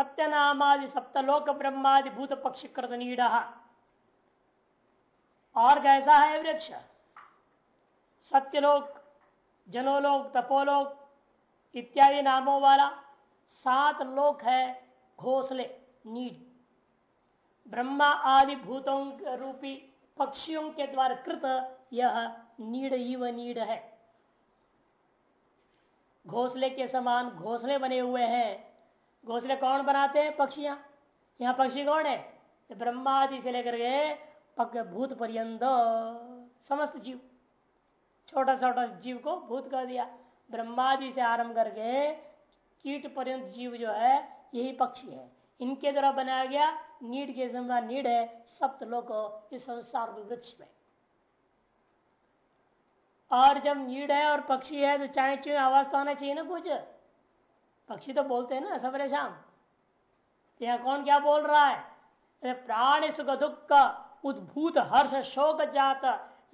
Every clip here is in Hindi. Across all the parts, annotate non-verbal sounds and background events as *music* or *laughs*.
सत्यनामादि सप्तलोक ब्रह्मादि भूत पक्षी कृत नीड। और कैसा है वृक्ष? सत्यलोक, जनोलोक, तपोलोक इत्यादि नामों वाला सात लोक है घोसले नीड ब्रह्मा आदि भूतों रूपी पक्षियों के द्वारा कृत यह नीड इव नीड है। घोसले के समान घोसले बने हुए हैं। घोसले कौन बनाते हैं? पक्षियाँ। यहाँ पक्षी कौन है? तो ब्रह्मा आदि से लेकर के भूत पर्यंत समस्त जीव। छोटा छोटा जीव को भूत कर दिया। ब्रह्मादि से आरंभ करके कीट पर्यंत जीव जो है, यही पक्षी है। इनके द्वारा बनाया गया नीड के समान नीड है, सप्त लोग इस संसार वृक्ष में। और जब नीड है और पक्षी है तो चाहे चुए आवाज़ तो आना चाहिए ना कुछ। पक्षी तो बोलते हैं ना सबरे शाम। यहाँ कौन क्या बोल रहा है? अरे, प्राण सुख दुख, उद्भूत हर्ष शोक जात,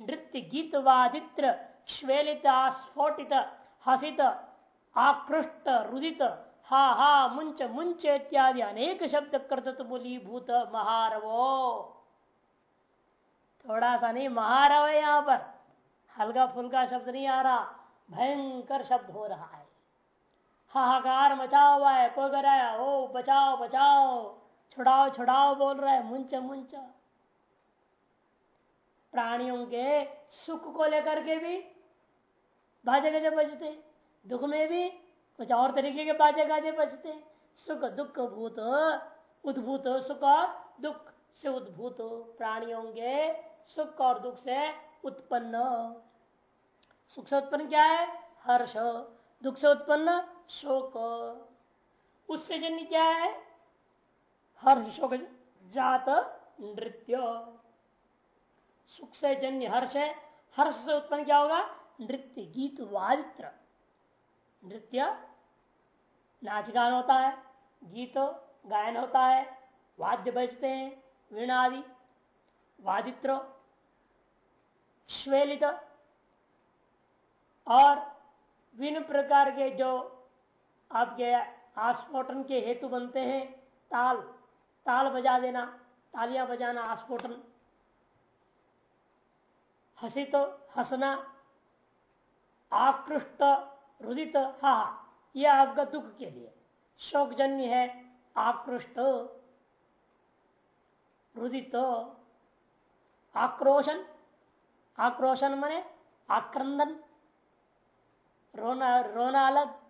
नृत्य गीत वादित्र श्वेलित स्फोटित हसित, आकृष्ट, रुदित, हा हा मुंच मुंच इत्यादि अनेक शब्द कृत बोली भूत महारवो। थोड़ा सा नहीं, महारव है यहाँ पर। हल्का फुल्का शब्द नहीं आ रहा। भयंकर शब्द हो रहा हाहाकार मचा हुआ है कोई कर रहा है ओ बचाओ बचाओ। छुड़ाओ छुड़ाओ बोल रहा है, मुंच मुंच। प्राणियों के सुख को लेकर के भी बाजे गजे बजते, दुख में भी कुछ और तरीके के बाजे गाजे बजते। सुख, दुख, भूत, उद्भूत सुख और दुख से उद्भूत। प्राणियों के सुख और दुख से उत्पन्न। सुख से उत्पन्न क्या है? हर्ष। दुख से उत्पन्न शोक। उससे जन्य क्या है? हर्ष शोक जात नृत्य। सुख से जन्य हर्ष है। हर्ष से उत्पन्न क्या होगा? नृत्य, गीत वादित्र नृत्य नाच गान होता है, गीत गायन होता है, वाद्य बजते हैं वीणा आदि वादित्र, श्वेलित। और विभिन्न प्रकार के जो आपके आस्फोटन के हेतु बनते हैं ताल। ताल बजा देना, तालियाँ बजाना आस्फोटन। हसित, हसना, आकृष्ट, रुदित, हा यह आपका दुख के लिए। शोकजन्य है, आकृष्ट, रुदित, आक्रोशन। आक्रोशन मने आक्रंदन। रोना रोना अलग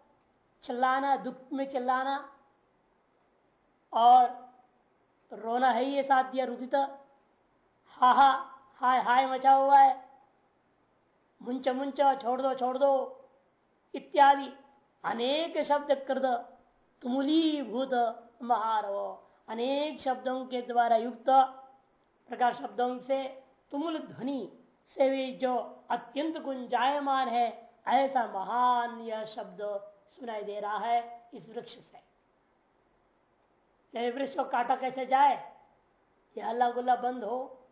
चिल्लाना, दुख में चिल्लाना, और रोना है ये साथ दिया रुदित। हा हा, हाय हाय मचा हुआ है। मुंच मुंच, छोड़ दो छोड़ दो। इत्यादि अनेक शब्द कृत, तुमुलीभूत महारव। अनेक शब्दों के द्वारा युक्त प्रकार शब्दों से तुमुल ध्वनि से भी जो अत्यंत गुंजायमान है, ऐसा महान यह शब्द सुनाई दे रहा है इस वृक्ष से। वृक्ष को काटा कैसे जाए? यह अल्लाह गुल्ला बंद हो।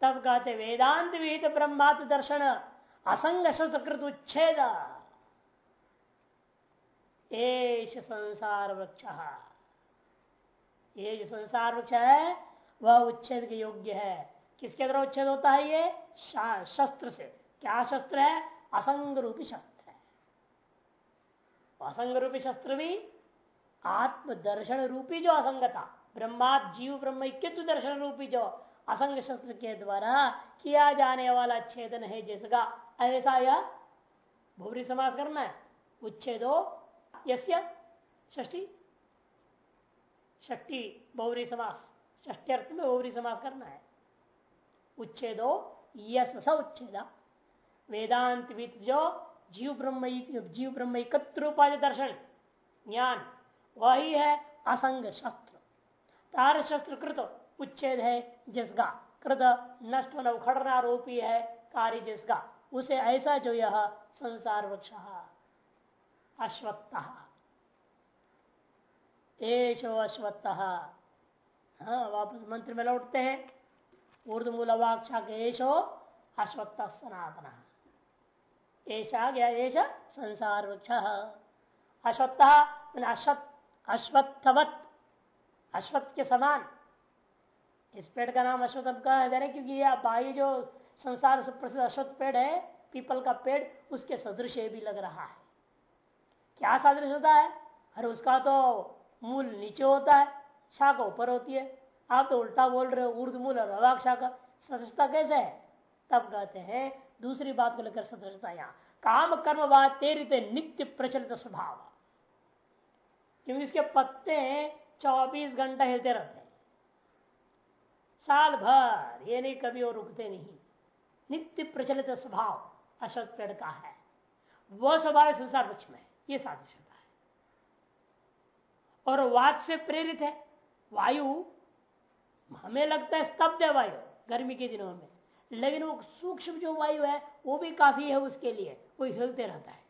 तब कहते, वेदांत विहित ब्रह्मात्म दर्शन, असंग शस्त्रकृत उच्छेद। संसार वृक्ष। ये जो संसार वृक्ष है, वह उच्छेद के योग्य है। किसके द्वारा उच्छेद होता है ये? शस्त्र से। क्या शस्त्र है? असंग रूपी शस्त्र। असंग रूपी शस्त्र भी आत्मदर्शन रूपी जो असंगता ब्रह्मा जीव ब्रह्म दर्शन रूपी जो असंग शस्त्र के द्वारा किया जाने वाला छेदन है जिसका, ऐसा यह भूरी समास करना है, उच्छेदो, यस्य ष्टी ष्टी बहुरी समास ष्टी अर्थ में बहुरी समास करना है, उच्छेदो यस स उच्छेद, वेदांत जो जीव ब्रह्म जीव ब्रह्म एकत्र दर्शन। ज्ञान। वही है असंग शस्त्र। तार शस्त्र कृत उच्छेद है जिसका। कृत नष्ट उखड़ना रूपी है कार्य जिसका। उसे ऐसा जो यह संसार वृक्ष। अश्वत्थ। एशो अश्वत्थ। हाँ वापस मंत्र में लौटते हैं। ऊर्द मूल वाक्षा के एशो अश्वत्थ सनातन। ऐसा गया, ऐसा संसार वृक्ष। अश्वत्थ अश्वत्थ, अश्वत्थवत, अश्वत्थ के समान। इस पेड़ का नाम अश्वत्थ कहा जा रहे क्योंकि यह बाह्य जो संसार प्रसिद्ध अश्वत्थ पेड़ है, पीपल का पेड़, उसके सदृश भी लग रहा है। क्या सदृश होता है? अरे, उसका तो मूल नीचे होता है, शाखा ऊपर होती है। आप तो उल्टा बोल रहे हो उर्द मूल और अवाक शाखा। सदृशता कैसे है? तब कहते हैं दूसरी बात को लेकर सदृशता यहाँ। काम, कर्म, बात तेरे नित्य प्रचलित स्वभाव क्योंकि इसके पत्ते चौबीस घंटा हिलते रहते हैं। साल भर ये नहीं, कभी वो रुकते नहीं। नित्य प्रचलित स्वभाव अश्वत्थ पेड़ का है। वह स्वभाव संसार वृक्ष में ये सादृश होता है। और वाद से प्रेरित है। वायु, हमें लगता है स्तब्ध है वायु, गर्मी के दिनों में। लेकिन वो सूक्ष्म जो वायु है, वो भी काफ़ी है उसके लिए। वो हिलते रहता है।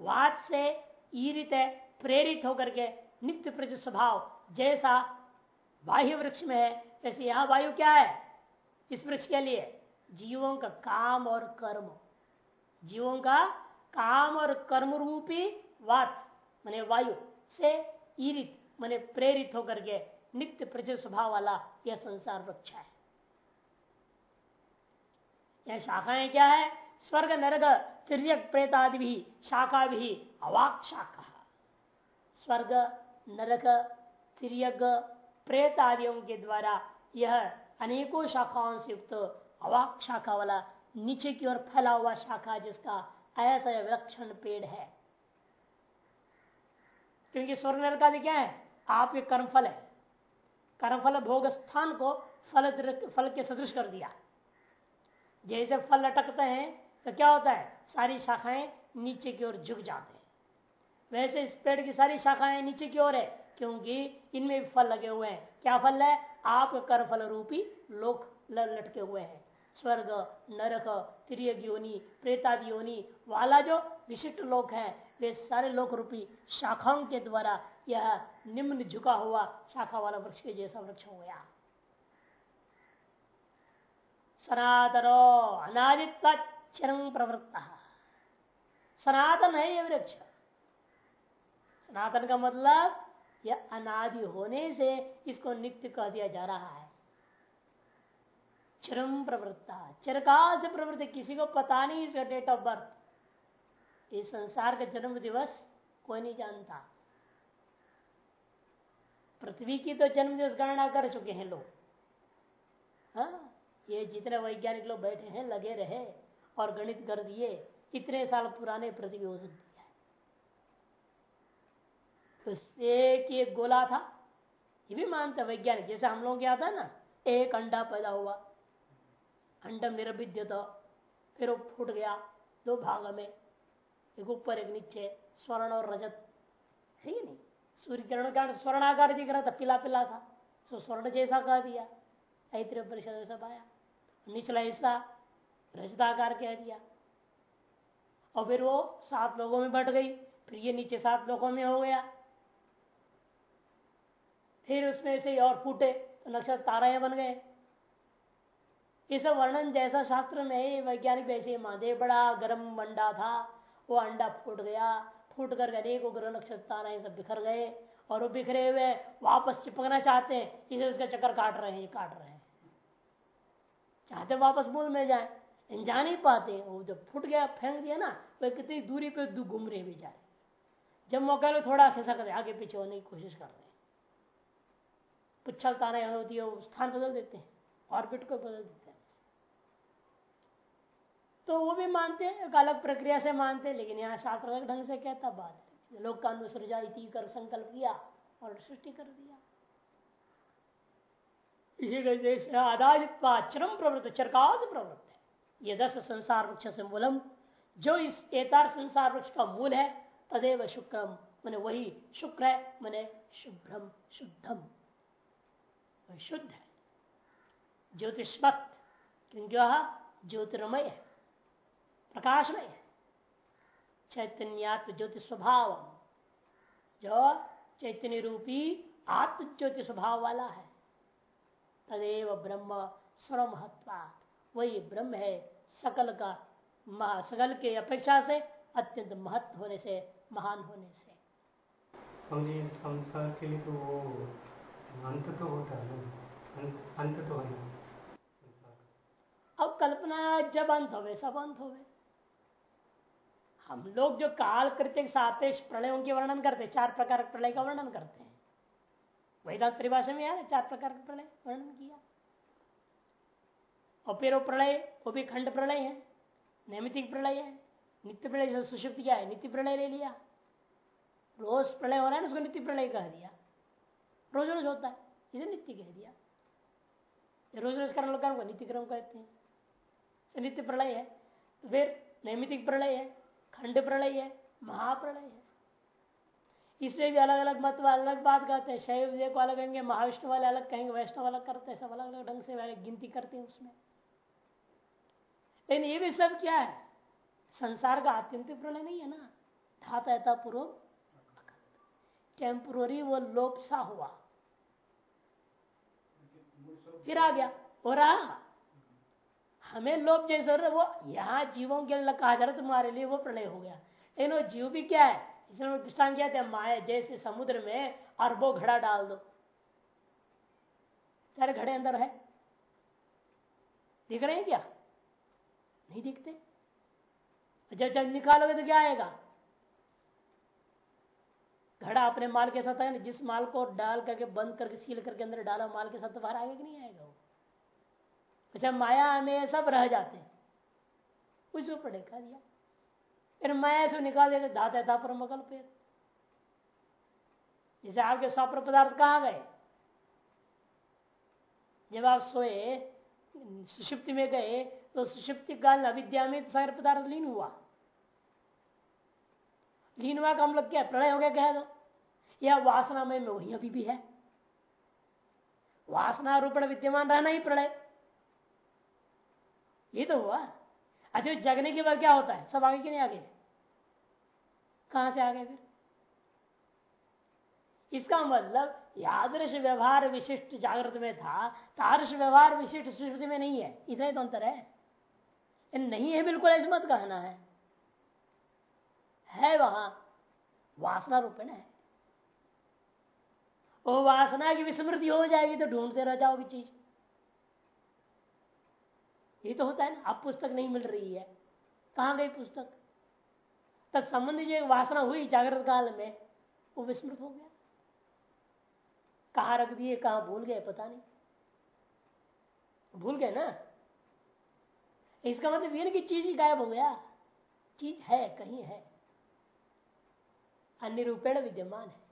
वाद से ईरित है, प्रेरित होकर के नित्य प्रज स्वभाव जैसा बाह्य वृक्ष में है, वैसे यहाँ वायु क्या है? इस वृक्ष के लिए जीवों का काम और कर्म। जीवों का काम और कर्म रूपी वात, मैंने वायु, से ईरित, मैंने प्रेरित होकर के नित्य प्रचुर स्वभाव वाला यह संसार वृक्ष है। यह शाखाएँ क्या है? स्वर्ग, नरक तिरक प्रेतादि भी, शाखा भी, अवाक शाखा। स्वर्ग, नरक तिरक प्रेत आदियों के द्वारा यह अनेकों शाखाओं से युक्त अवाक शाखा वाला नीचे की ओर फैला हुआ शाखा जिसका ऐसा विलक्षण पेड़ है। क्योंकि स्वर्ग, नरक आदि क्या है? आपके कर्मफल है। कर्मफल भोग स्थान को फल फल के सदृश कर दिया। जैसे फल लटकते हैं तो क्या होता है? सारी शाखाएँ नीचे की ओर झुक जाते हैं। वैसे इस पेड़ की सारी शाखाएँ नीचे की ओर है, क्योंकि इनमें भी फल लगे हुए हैं। क्या फल है? आप कर फल रूपी लोक लटके हुए हैं। स्वर्ग, नरक त्रियग योनि प्रेतादि योनि वाला जो विशिष्ट लोक है, वे सारे लोक रूपी शाखाओं के द्वारा यह निम्न झुका हुआ शाखा वाला वृक्ष के जैसा वृक्ष हो गया। सनातनो अनादित्व प्रवृत्त। सनातन है ये वृक्ष। सनातन का मतलब यह अनादि होने से इसको नित्य कह दिया जा रहा है। चरम प्रवृत्ता। चिरकाल से प्रवृत्ति किसी को पता नहीं इसका डेट ऑफ़ बर्थ इस संसार का जन्म दिवस कोई नहीं जानता। पृथ्वी की तो जन्म दिवस गणना कर चुके हैं लोग। हाँ? ये जितने वैज्ञानिक लोग बैठे हैं, लगे रहे और गणित कर दिए, इतने साल पुराने हो सकती है। तो एक एक गोला था, ये भी मानते वैज्ञानिक, जैसे हम लोग क्या था ना, एक अंडा पैदा हुआ अंडम निरभिद्य तो फिर वो फूट गया दो भाग में, एक ऊपर, एक नीचे, स्वर्ण और रजत, है नहीं? सूर्य किरण का स्वर्ण आकार दिख रहा था पिला पिला सा सो स्वर्ण जैसा कह दिया। परिषद सब आया। निचला हिस्सा रजताकार कह दिया। और फिर वो सात लोगों में बट गई, फिर ये नीचे सात लोगों में हो गया। फिर उसमें से और फूटे तो नक्षत्र ताराएँ बन गए। इस वर्णन जैसा शास्त्र में वैज्ञानिक वैसे मादे बड़ा गर्म अंडा था, वो अंडा फूट गया। फूट कर अनेकों ग्रह नक्षत्र सब बिखर गए, और वो बिखरे हुए वापस चिपकना चाहते हैं, इसे उसका चक्कर काट रहे हैं, काट रहे हैं। चाहते वापस मूल में जाए जा नहीं पाते वो जब फूट गया, फेंक दिया ना वो कितनी दूरी पे घूम रहे भी जा रहे जब मौका लो थोड़ा खिसक रहे, आगे पीछे होने की कोशिश कर रहे हैं। पुच्छल तारा होती है, वो स्थान बदल देते हैं ऑर्बिट को बदल देते हैं। तो वो भी मानते हैं, एक अलग प्रक्रिया से मानते लेकिन यहाँ शास्त्र ढंग से कहता, बात लोग का अनुसृजा इति कर संकल्प किया, और सृष्टि कर दिया। इसी आदाजित्वाचरम प्रवृत्त चरकाव प्रवृत्त है। ये दस संसार वृक्ष से मूलम जो इस एतार संसार वृक्ष का मूल है, तदेव शुक्रम, मैंने वही शुक्र है, मैंने शुभ्रम, शुद्धम। शुद्ध है। ज्योतिष्मत क्योंकि वह ज्योतिर्मय है, प्रकाशमय है। चैतन्यात्म ज्योति स्वभाव जो चैतन्य रूपी आत्म ज्योति स्वभाव वाला है। तदेव ब्रह्म सर्वमहत्वा वही ब्रह्म है सकल का सकल के अपेक्षा से अत्यंत महत्व होने से महान होने से। संसार के लिए तो वो अंत तो होता है ना? अंत तो है। अब कल्पना जब अंत हो सब अंत हो हम लोग जो काल कृत्य सापेक्ष प्रलयों के वर्णन करते चार प्रकार प्रलय का वर्णन करते वेदांत परिभाषा में यार चार प्रकार का प्रलय, वर्णन किया। और फिर वो प्रलय, वो भी खंड प्रलय है नैमितिक प्रलय है, नित्य प्रलय सुषुप्त क्या है, नित्य प्रलय ले लिया। रोज प्रलय हो रहा है ना, उसको नित्य प्रलय कह दिया। रोज रोज होता है, इसे नित्य कह दिया। रोज रोज कर्म को नित्य क्रम कहते हैं। नित्य प्रलय है तो फिर नैमितिक प्रलय है, खंड प्रलय है, महाप्रलय है। इसमें भी अलग अलग मत वाले अलग बात करते हैं। शैव को वाले कहेंगे, महाविष्णु वाले अलग कहेंगे, वैष्णव अलग करते हैं, सब अलग अलग ढंग से गिनती करते हैं उसमें। लेकिन ये भी सब क्या है? संसार का आत्यंतिक प्रलय नहीं है ना? धाता पूर्व टेम्पोरी वो लोप सा हुआ। फिर आ गया। हो रहा हमें लोप जैसे वो यहाँ जीवों के लिए कहा जा रहा तुम्हारे लिए वो प्रलय हो गया। लेकिन वो जीव भी क्या है? इसलिए दृष्टान क्या थे, माया, जैसे समुद्र में अरबो घड़ा डाल दो। सारे घड़े अंदर है। दिख रहे हैं क्या? नहीं दिखते। जब जब निकालोगे तो क्या आएगा? घड़ा अपने माल के साथ आएगा जिस माल को डाल करके, बंद करके, सील करके अंदर डाला, माल के साथ तो बाहर आएगा कि नहीं आएगा वो? अच्छा माया में सब रह जाते हैं। उसको खा दिया। फिर माया से निकाल देते धाता था पर मगल पेड़ जैसे आपके स्वप्न पदार्थ कहा गए। जब आप सोए, सुषुप्ति में गए तो सुषुप्ति काल अविद्या में सारे पदार्थ लीन हुआ। लीन हुआ का हम लोग क्या प्रलय हो गया, कह दो। यह वासना में वही अभी भी है। वासना रूपण विद्यमान रहना ही प्रलय। ये तो हुआ। अच्छा जगने के बाद क्या होता है? सब आगे कि नहीं आगे? कहाँ से आ गए फिर? इसका मतलब यादृश व्यवहार विशिष्ट जागृत में था, तादृश व्यवहार विशिष्ट सुश्रुति में नहीं है। इतना ही तो अंतर है। नहीं है बिल्कुल, ऐसे मत कहना है। है वहाँ। वासना रूपेण है। वो वासना की विस्मृति हो जाएगी तो ढूंढते रह जाओगी चीज़। ये तो होता है ना, अब पुस्तक नहीं मिल रही है। कहाँ गई पुस्तक? तब संबंधी जो वासना हुई जागृत काल में, वो विस्मृत हो गया। कहा रख दिए, कहा भूल गए, पता नहीं। भूल गए ना? इसका मतलब ये ना कि चीज़ ही गायब हो गया। चीज़ है, कहीं है। अन्य रूपेण विद्यमान है।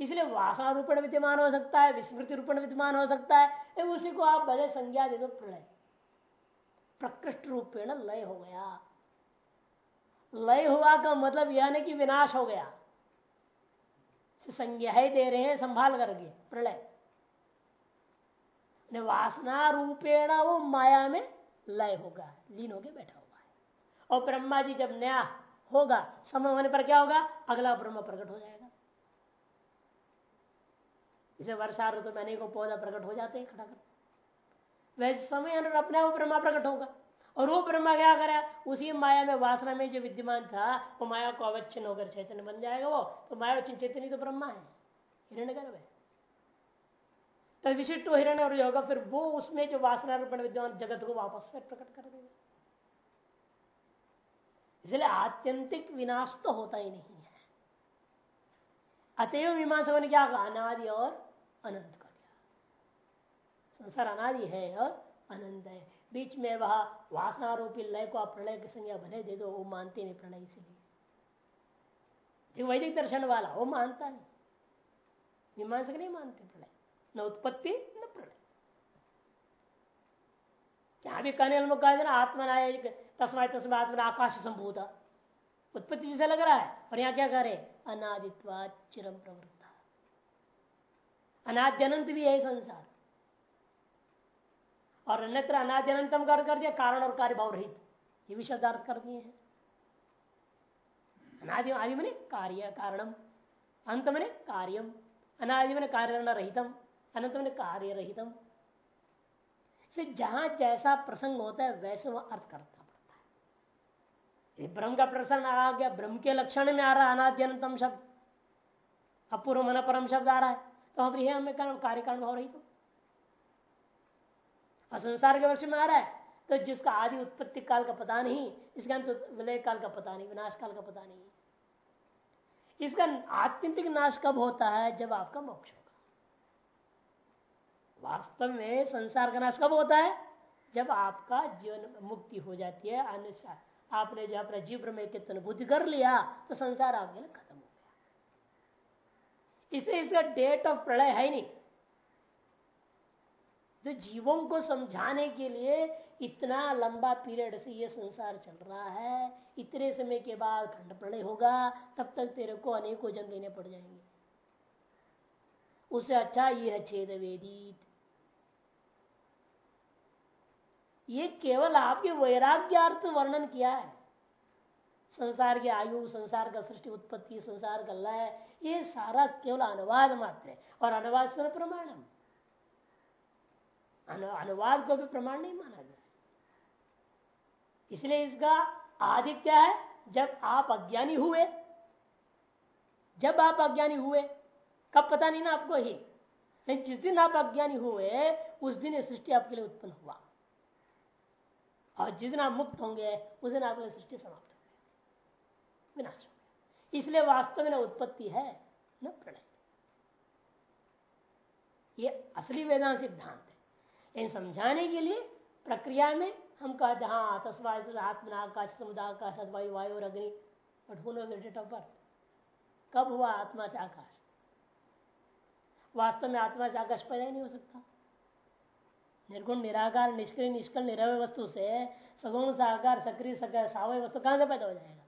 इसलिए वासना रूपेण विद्यमान हो सकता है विस्मृति रूपेण विद्यमान हो सकता है उसी को आप भले संज्ञा दे दो, प्रलय। प्रकृष्ट रूपेण लय हो गया। लय हुआ का मतलब यह नहीं कि विनाश हो गया। संज्ञा दे रहे हैं, संभाल करके, प्रलय। वासना रूपेण वो माया में लय होगा, लीन होके बैठा हुआ है। और ब्रह्मा जी जब नया होगा, समय होने पर क्या होगा? अगला ब्रह्म प्रकट हो जाएगा। इसे वर्षा ऋतु में अनेकों पौधा प्रकट हो जाते हैं खड़ा कर वैसे समय अपने वो ब्रह्मा प्रकट होगा। और वो ब्रह्मा क्या करे? उसी माया में वासना में जो विद्यमान था, वो माया को अवच्छिन्न होकर चैतन्य बन जाएगा वो। तो माया चैतन्य तो ब्रह्मा है। हिरण्य गर्भ है। तो विशिष्ट हिरण्य और होगा फिर वो उसमें जो वासना रूपण विद्यमान जगत को वापस फिर प्रकट कर देगा। इसलिए आत्यंतिक विनाश तो होता ही नहीं है। अतएव मीमांसा ने क्या अनादि और अनंत का क्या? संसार अनादि है और अनंत है। बीच में वह वासनारोपी लय को आप प्रलय की संज्ञा भले दे दो, वो मानते नहीं प्रलय इसलिए। वैदिक दर्शन वाला, वो मानता नहीं। मीमांसक नहीं मानते प्रलय न उत्पत्ति, न प्रलय क्या भी कहने वाले कहा ना आत्मा तस्मा तस्मा आत्मा आकाश संभूत। उत्पत्ति जैसा लग रहा है। और यहाँ क्या कह रहे अनादित्वा चिरम प्रवृत्ता। अनाद्यनंत भी है संसार। और अन्यत्र अनाद्यनंतम कर कर दिया, कारण और कार्य भाव रहित। ये भी शब्दार्थ कर दिए हैं। अनादि आदि मने कार्य, कारणम। अंत मने कार्यम। अनादि मने कार्य रहितम। अनंत मने कार्य रहितम। से जहाँ जैसा प्रसंग होता है, वैसे वह अर्थ करता पड़ता है। ब्रह्म का प्रसन्न आ गया, ब्रह्म के लक्षण में आ रहा है अनाद्यनतम शब्द। अपूर्व मन परम शब्द आ रहा है। तो हम है हमें कार्य कारण हो रही तो असंसार के वर्ष में आ रहा है तो जिसका आदि उत्पत्ति काल का पता नहीं, इसका अंत विलय काल का पता नहीं, विनाश काल का पता नहीं। इसका आत्यंतिक नाश कब होता है? जब आपका मोक्ष होगा। वास्तव में संसार का नाश कब होता है? जब आपका जीवन मुक्ति हो जाती है अनुसार आपने जब अपना जीव में अनुभूति कर लिया तो संसार आपके लिए खत्म हो गया। इसे इसका डेट ऑफ़ प्रलय है नहीं। तो जीवों को समझाने के लिए इतना लंबा पीरियड से ये संसार चल रहा है, इतने समय के बाद खंड प्रलय होगा, तब तक तेरे को अनेकों जन्म लेने पड़ जाएँगे। उससे अच्छा ये है छेद वेदित। ये केवल आपके वैराग्यार्थ वर्णन किया है। संसार की आयु, संसार का सृष्टि उत्पत्ति, संसार का लय, ये सारा केवल अनुवाद मात्र है। और अनुवाद प्रमाणम। अनुवाद को भी प्रमाण नहीं माना गया। इसलिए इसका आदि क्या है, जब आप अज्ञानी हुए, जब आप अज्ञानी हुए, कब पता नहीं ना आपको ही। नहीं, जिस दिन आप अज्ञानी हुए, उस दिन ये सृष्टि आपके लिए उत्पन्न हुआ। और जिस दिन आप मुक्त होंगे, उस दिन आपके लिए सृष्टि समाप्त हो विनाश हो इसलिए वास्तव में न उत्पत्ति है, न प्रलय ये असली वेदांत सिद्धांत। इन समझाने के लिए प्रक्रिया में हम कहते हाँ तस्वाद आत्मना आकाश समुदाय आकाश वायु वायु और अग्नि but who date of birth कब हुआ आत्मा से आकाश? वास्तव में आत्मा से आकाश पैदा ही नहीं हो सकता। निर्गुण, निराकार, निष्क्रिय, निष्कल, निरवय वस्तु से सगुण साकार सक्रिय सावय वस्तु कहाँ से पैदा हो जाएगा?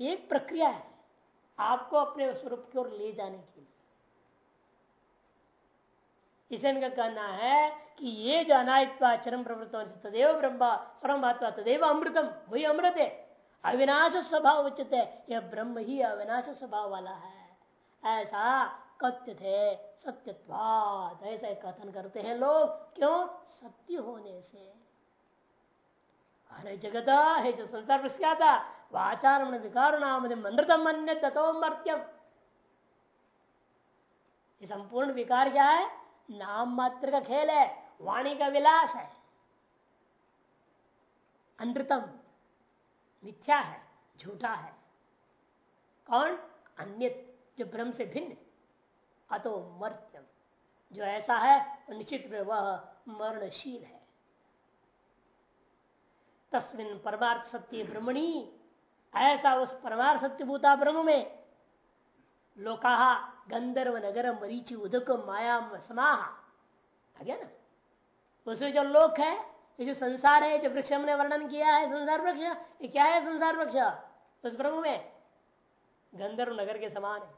एक प्रक्रिया है आपको अपने स्वरूप की ओर ले जाने की इसे इनका कहना है कि ये जो अनायत्वाचरम प्रवृत्त तदेव ब्रह्म स्वरंभात्वा तदेव अमृतम, वही अमृत है। अविनाश स्वभाव उचित है, यह ब्रह्म ही अविनाश स्वभाव वाला है। ऐसा कथ्य थे सत्यत्वाद ऐसा कथन करते हैं लोग, क्यों? सत्य होने से। अरे जगत है जो संसार पर था वाचार विकार नाम अमृतम अन्य तथो मर्त्यम संपूर्ण विकार क्या है? नाम मात्र का खेल है, वाणी का विलास है। अनृतम मिथ्या है, झूठा है। कौन? अन्य जो ब्रह्म से भिन्न अतो मर्त्यम। जो ऐसा है, निश्चित में वह मरणशील है। तस्मिन परमार्थ सत्य ब्रह्मणी, ऐसा उस परमार्थ सत्यभूता ब्रह्म में लोका गंधर्व नगर मरीचि उदक माया समाह। आ गया ना? उसमें जो लोक है, ये जो संसार है जो वृक्ष हमने वर्णन किया है, संसार वृक्ष, ये क्या है संसार वृक्ष? उस ब्रह्म में। गंधर्व नगर के समान है।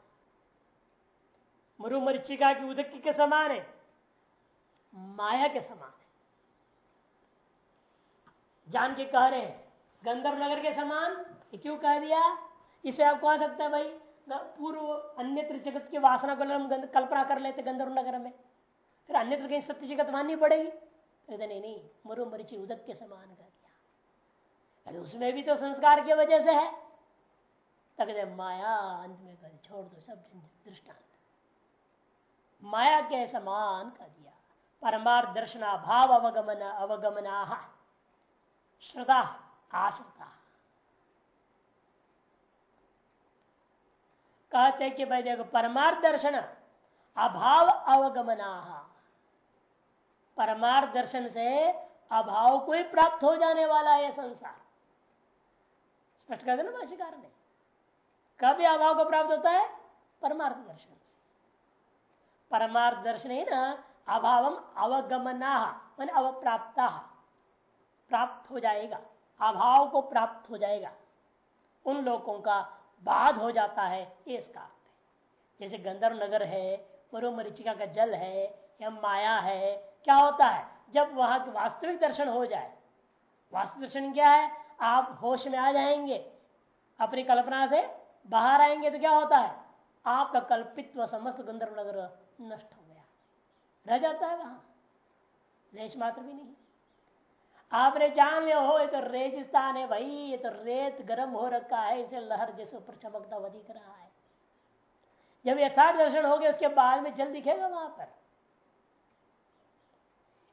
मरु मरीचिका की उदक के समान है। माया के समान है। जान के कह रहे हैं, गंधर्व नगर के समान क्यों कह दिया? इसे आप कह सकते हैं भाई पूर्व अन्यत्र जगत की वासना को कल्पना कर लेते गंधर्व नगर में। फिर अन्यत्र कहीं सत्य जगत माननी पड़ेगी। कहते, नहीं नहीं, मरु मरीची उदक के समान कर दिया। अरे उसमें भी तो संस्कार की वजह से है। तक माया, अंत में कर, छोड़ दो सब दृष्टांत। माया के समान कर दिया। परमार दर्शना भाव अवगमन अवगमना श्रद्धा आश्रता। कहते कि भाई देखो परमार्थ दर्शन अभाव अवगमना परमार्थ दर्शन से अभाव को ही प्राप्त हो जाने वाला है संसार। स्पष्ट कर देना भाषिकार ने। कभी अभाव को प्राप्त होता है? परमार्थ दर्शन से। परमार्थ दर्शन ही ना अभाव अवगमना मान अवप्राप्ता प्राप्त हो जाएगा। अभाव को प्राप्त हो जाएगा। उन लोगों का बाध हो जाता है, ये इसका अर्थ जैसे गंधर्व नगर है मरु मरीचिका का जल है, या माया है, क्या होता है? जब वहाँ वास्तविक दर्शन हो जाए, वास्तविक दर्शन क्या है? आप होश में आ जाएँगे, अपनी कल्पना से बाहर आएँगे तो क्या होता है? आपका कल्पित व समस्त गंधर्व नगर नष्ट हो गया। रह जाता है वहाँ। लेश मात्र भी नहीं। आपने जान लिया हो ये तो रेगिस्तान है भाई, ये तो रेत गर्म हो रखा है, इसे लहर जैसे ऊपर चमकता हुआ दिख रहा है। जब यथार्थ दर्शन हो गया उसके बाद में जल दिखेगा वहाँ पर।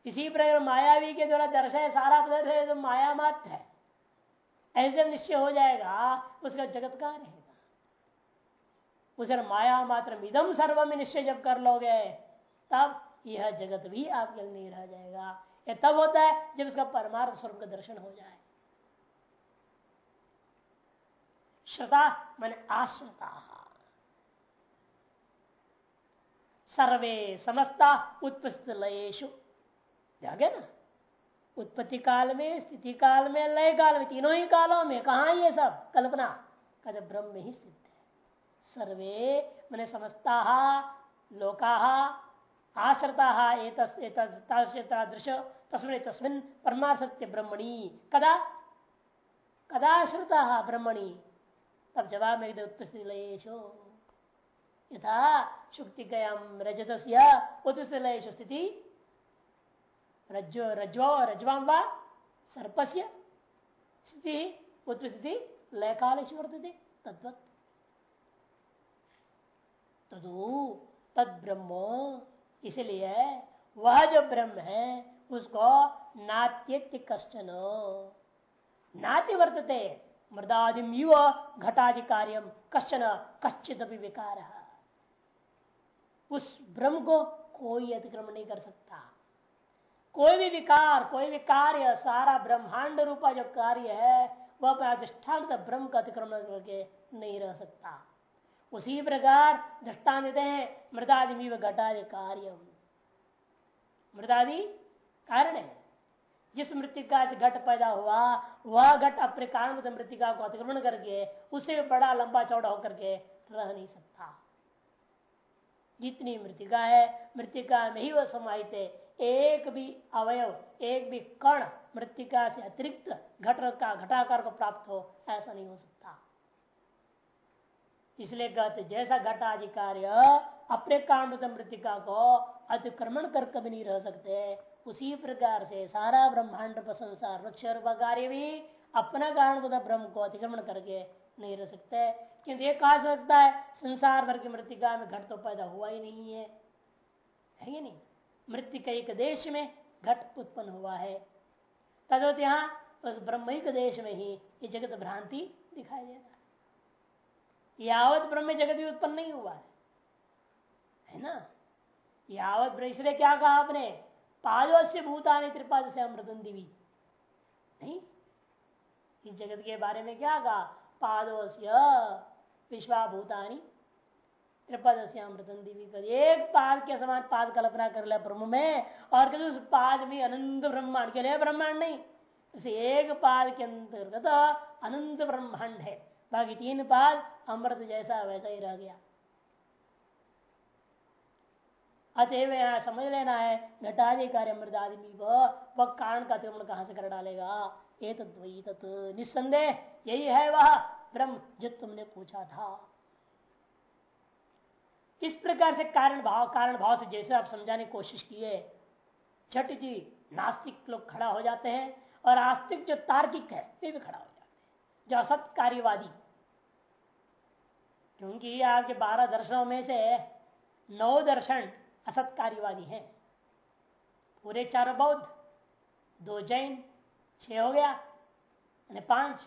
इसी प्रकार मायावी के द्वारा दर्शन सारा पदार्थ है तो माया मात्र है। ऐसे निश्चय हो जाएगा, उसका जगत कहा रहेगा? उसे माया मात्र, इदम में निश्चय जब कर लोगे, तब यह जगत भी आपके नहीं रह जाएगा। ये तब होता है जब इसका परमार्थ स्वरूप का दर्शन हो जाए। श्रता मान आश्रता। सर्वे समस्ता उत्पस्त लयेशु गया ना? उत्पत्ति काल में, स्थिति काल में, लय काल में, तीनों ही कालों में। कहा ये सब? कल्पना। कहते ब्रह्म ही स्थित है। सर्वे मैंने समस्ता, लोका आश्रता परमासत्य ब्रह्मणी कदा? कदा श्रुता ब्रह्मणी? तब जवाब में यथा शुक्ति रजत उत्पत्ति लयेशो स्थिति। रज्जो रज्जो रज्वाम वा? सर्पस्य स्थिति, उत्पत्ति लय काल वर्तते। तद्वत। तदु तद ब्रह्म इसलिए वह जो ब्रह्म है, उसको नात्यत्य कष्टन नात्य वर्तते, मृदादिम युव घटादि कार्यम कश्चन कश्चित विकार। उस ब्रह्म को कोई अतिक्रमण नहीं कर सकता। कोई भी विकार, कोई भी कार्य, सारा ब्रह्मांड रूपा जो कार्य है, वह अपने अधिष्ठान ब्रह्म का अतिक्रमण करके नहीं रह सकता। उसी प्रकार दृष्टान देते हैं मृदादि घटादि कार्य मृदादि कारण है। जिस मृतिका से घट पैदा हुआ, वह घट अपने कारण मृतिका को अतिक्रमण करके, उसे बड़ा लंबा चौड़ा होकर के रह नहीं सकता। जितनी मृतिका है, मृतिका में ही वह समाहित है। एक भी अवयव, एक भी कण मृतिका से अतिरिक्त घट का घटाकार को प्राप्त हो, ऐसा नहीं हो सकता। इसलिए कहते, जैसा घट आदि कार्य अपने कारण मृतिका को अतिक्रमण कर कभी नहीं रह सकते। उसी प्रकार से सारा ब्रह्मांड संसार, वृक्ष कार्य भी अपना कारण ब्रह्म को अतिक्रमण करके नहीं रह सकते। किंतु ये कहा सकता है, संसार भर की मृतिका में घट तो पैदा हुआ ही नहीं है। है नहीं? मृत्यु के एक देश में घट उत्पन्न हुआ है। तदवत यहाँ उस ब्रह्मिक देश में ही ये जगत भ्रांति दिखाई दे रहा है। यावत ब्रह्म जगत भी उत्पन्न नहीं हुआ है। है ना? यावत इसलिए क्या कहा आपने? पादों से भूतानी त्रिपाद से अमृतन दिवी। नहीं? इस जगत के बारे में क्या कहा? पादों से विश्वाभूतानी त्रिपद से अमृतन दिवी कर। एक पाद के समान पाद कल्पना कर ले ब्रह्म में, और कहते उस पाद में अनंत ब्रह्मांड के लिए ब्रह्मांड नहीं। एक पाद के अंतर्गत अनंत ब्रह्मांड है। बाकी तीन पाद अमृत जैसा वैसा ही रह गया। अतएव यहाँ समझ लेना है घटादि कार्य मृद आदमी वह कारण का अतिक्रमण कहाँ से कर डालेगा? ये तत्त निस्संदेह, यही है वह, ब्रह्म, जो तुमने पूछा था। इस प्रकार से कारण भाव कारण भाव से जैसे आप समझाने की कोशिश किए, छठ जी नास्तिक लोग खड़ा हो जाते हैं, और आस्तिक जो तार्किक है वे भी खड़ा हैं। जो असत कार्यवादी क्योंकि आपके बारह दर्शनों में से नौ दर्शन असत कार्यवादी है। पूरे चार बौद्ध, दो जैन छ हो गया पाँच।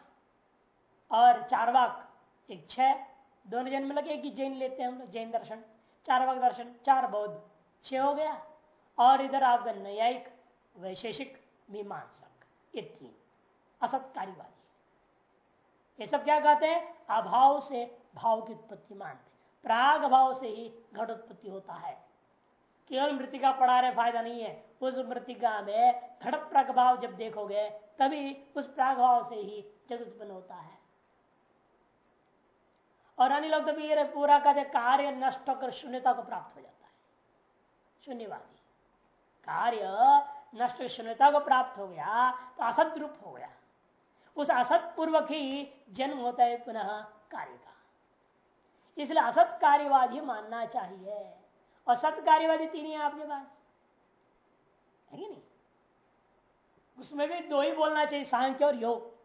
और चार वाक, एक छह, दोनों जन्म लगे कि जैन लेते हैं हम लोग, जैन दर्शन। चार वाक दर्शन, चार बौद्ध छ हो गया। और इधर आपका न्यायिक, वैशेषिक, मीमांसक, ये तीन असत कार्यवादी ये सब क्या कहते हैं? अभाव से भाव की उत्पत्ति मानते प्राग भाव से ही घट उत्पत्ति होता है। केवल मृतिका पढ़ा रहे फ़ायदा नहीं है। उस मृतिका में घट प्रभाव जब देखोगे, तभी उस प्रागभाव से ही जगत उत्पन्न होता है। और अन्य लोग तो ये पूरा कहते कार्य नष्ट होकर शून्यता को प्राप्त हो जाता है। शून्यवादी। कार्य नष्ट शून्यता को प्राप्त हो गया तो असत रूप हो गया। उस असत पूर्वक ही जन्म होता है, पुनः कार्य का। इसलिए असत कार्यवादी मानना चाहिए। और सत्य कार्यवादी तीन ही आपके पास। है नहीं? उसमें भी दो ही बोलना चाहिए, सांख्य और योग।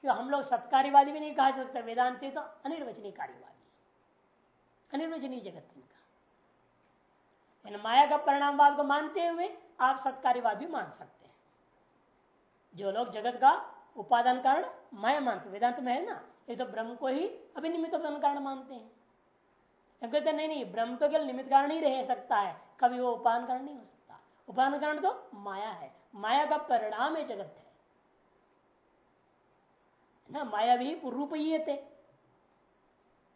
क्यों हम लोग सत्कार्यवादी भी नहीं कहा सकते, वेदांति तो अनिर्वचनीय कार्यवादी अनिर्वचनीय जगत इनका। माया का परिणामवाद को मानते हुए आप सत्कार्यवाद भी मान सकते हैं। जो लोग जगत का उपादान कारण माया मानते वेदांत में है ना? ये तो ब्रह्म को ही अभिनिमित कारण मानते हैं। कहते नहीं नहीं, ब्रह्म तो केवल निमित्त कारण ही रह सकता है। कभी वो उपादान कारण नहीं हो सकता। उपादान कारण तो माया है। माया का परिणाम है जगत है। ना? माया भी रूप ही थे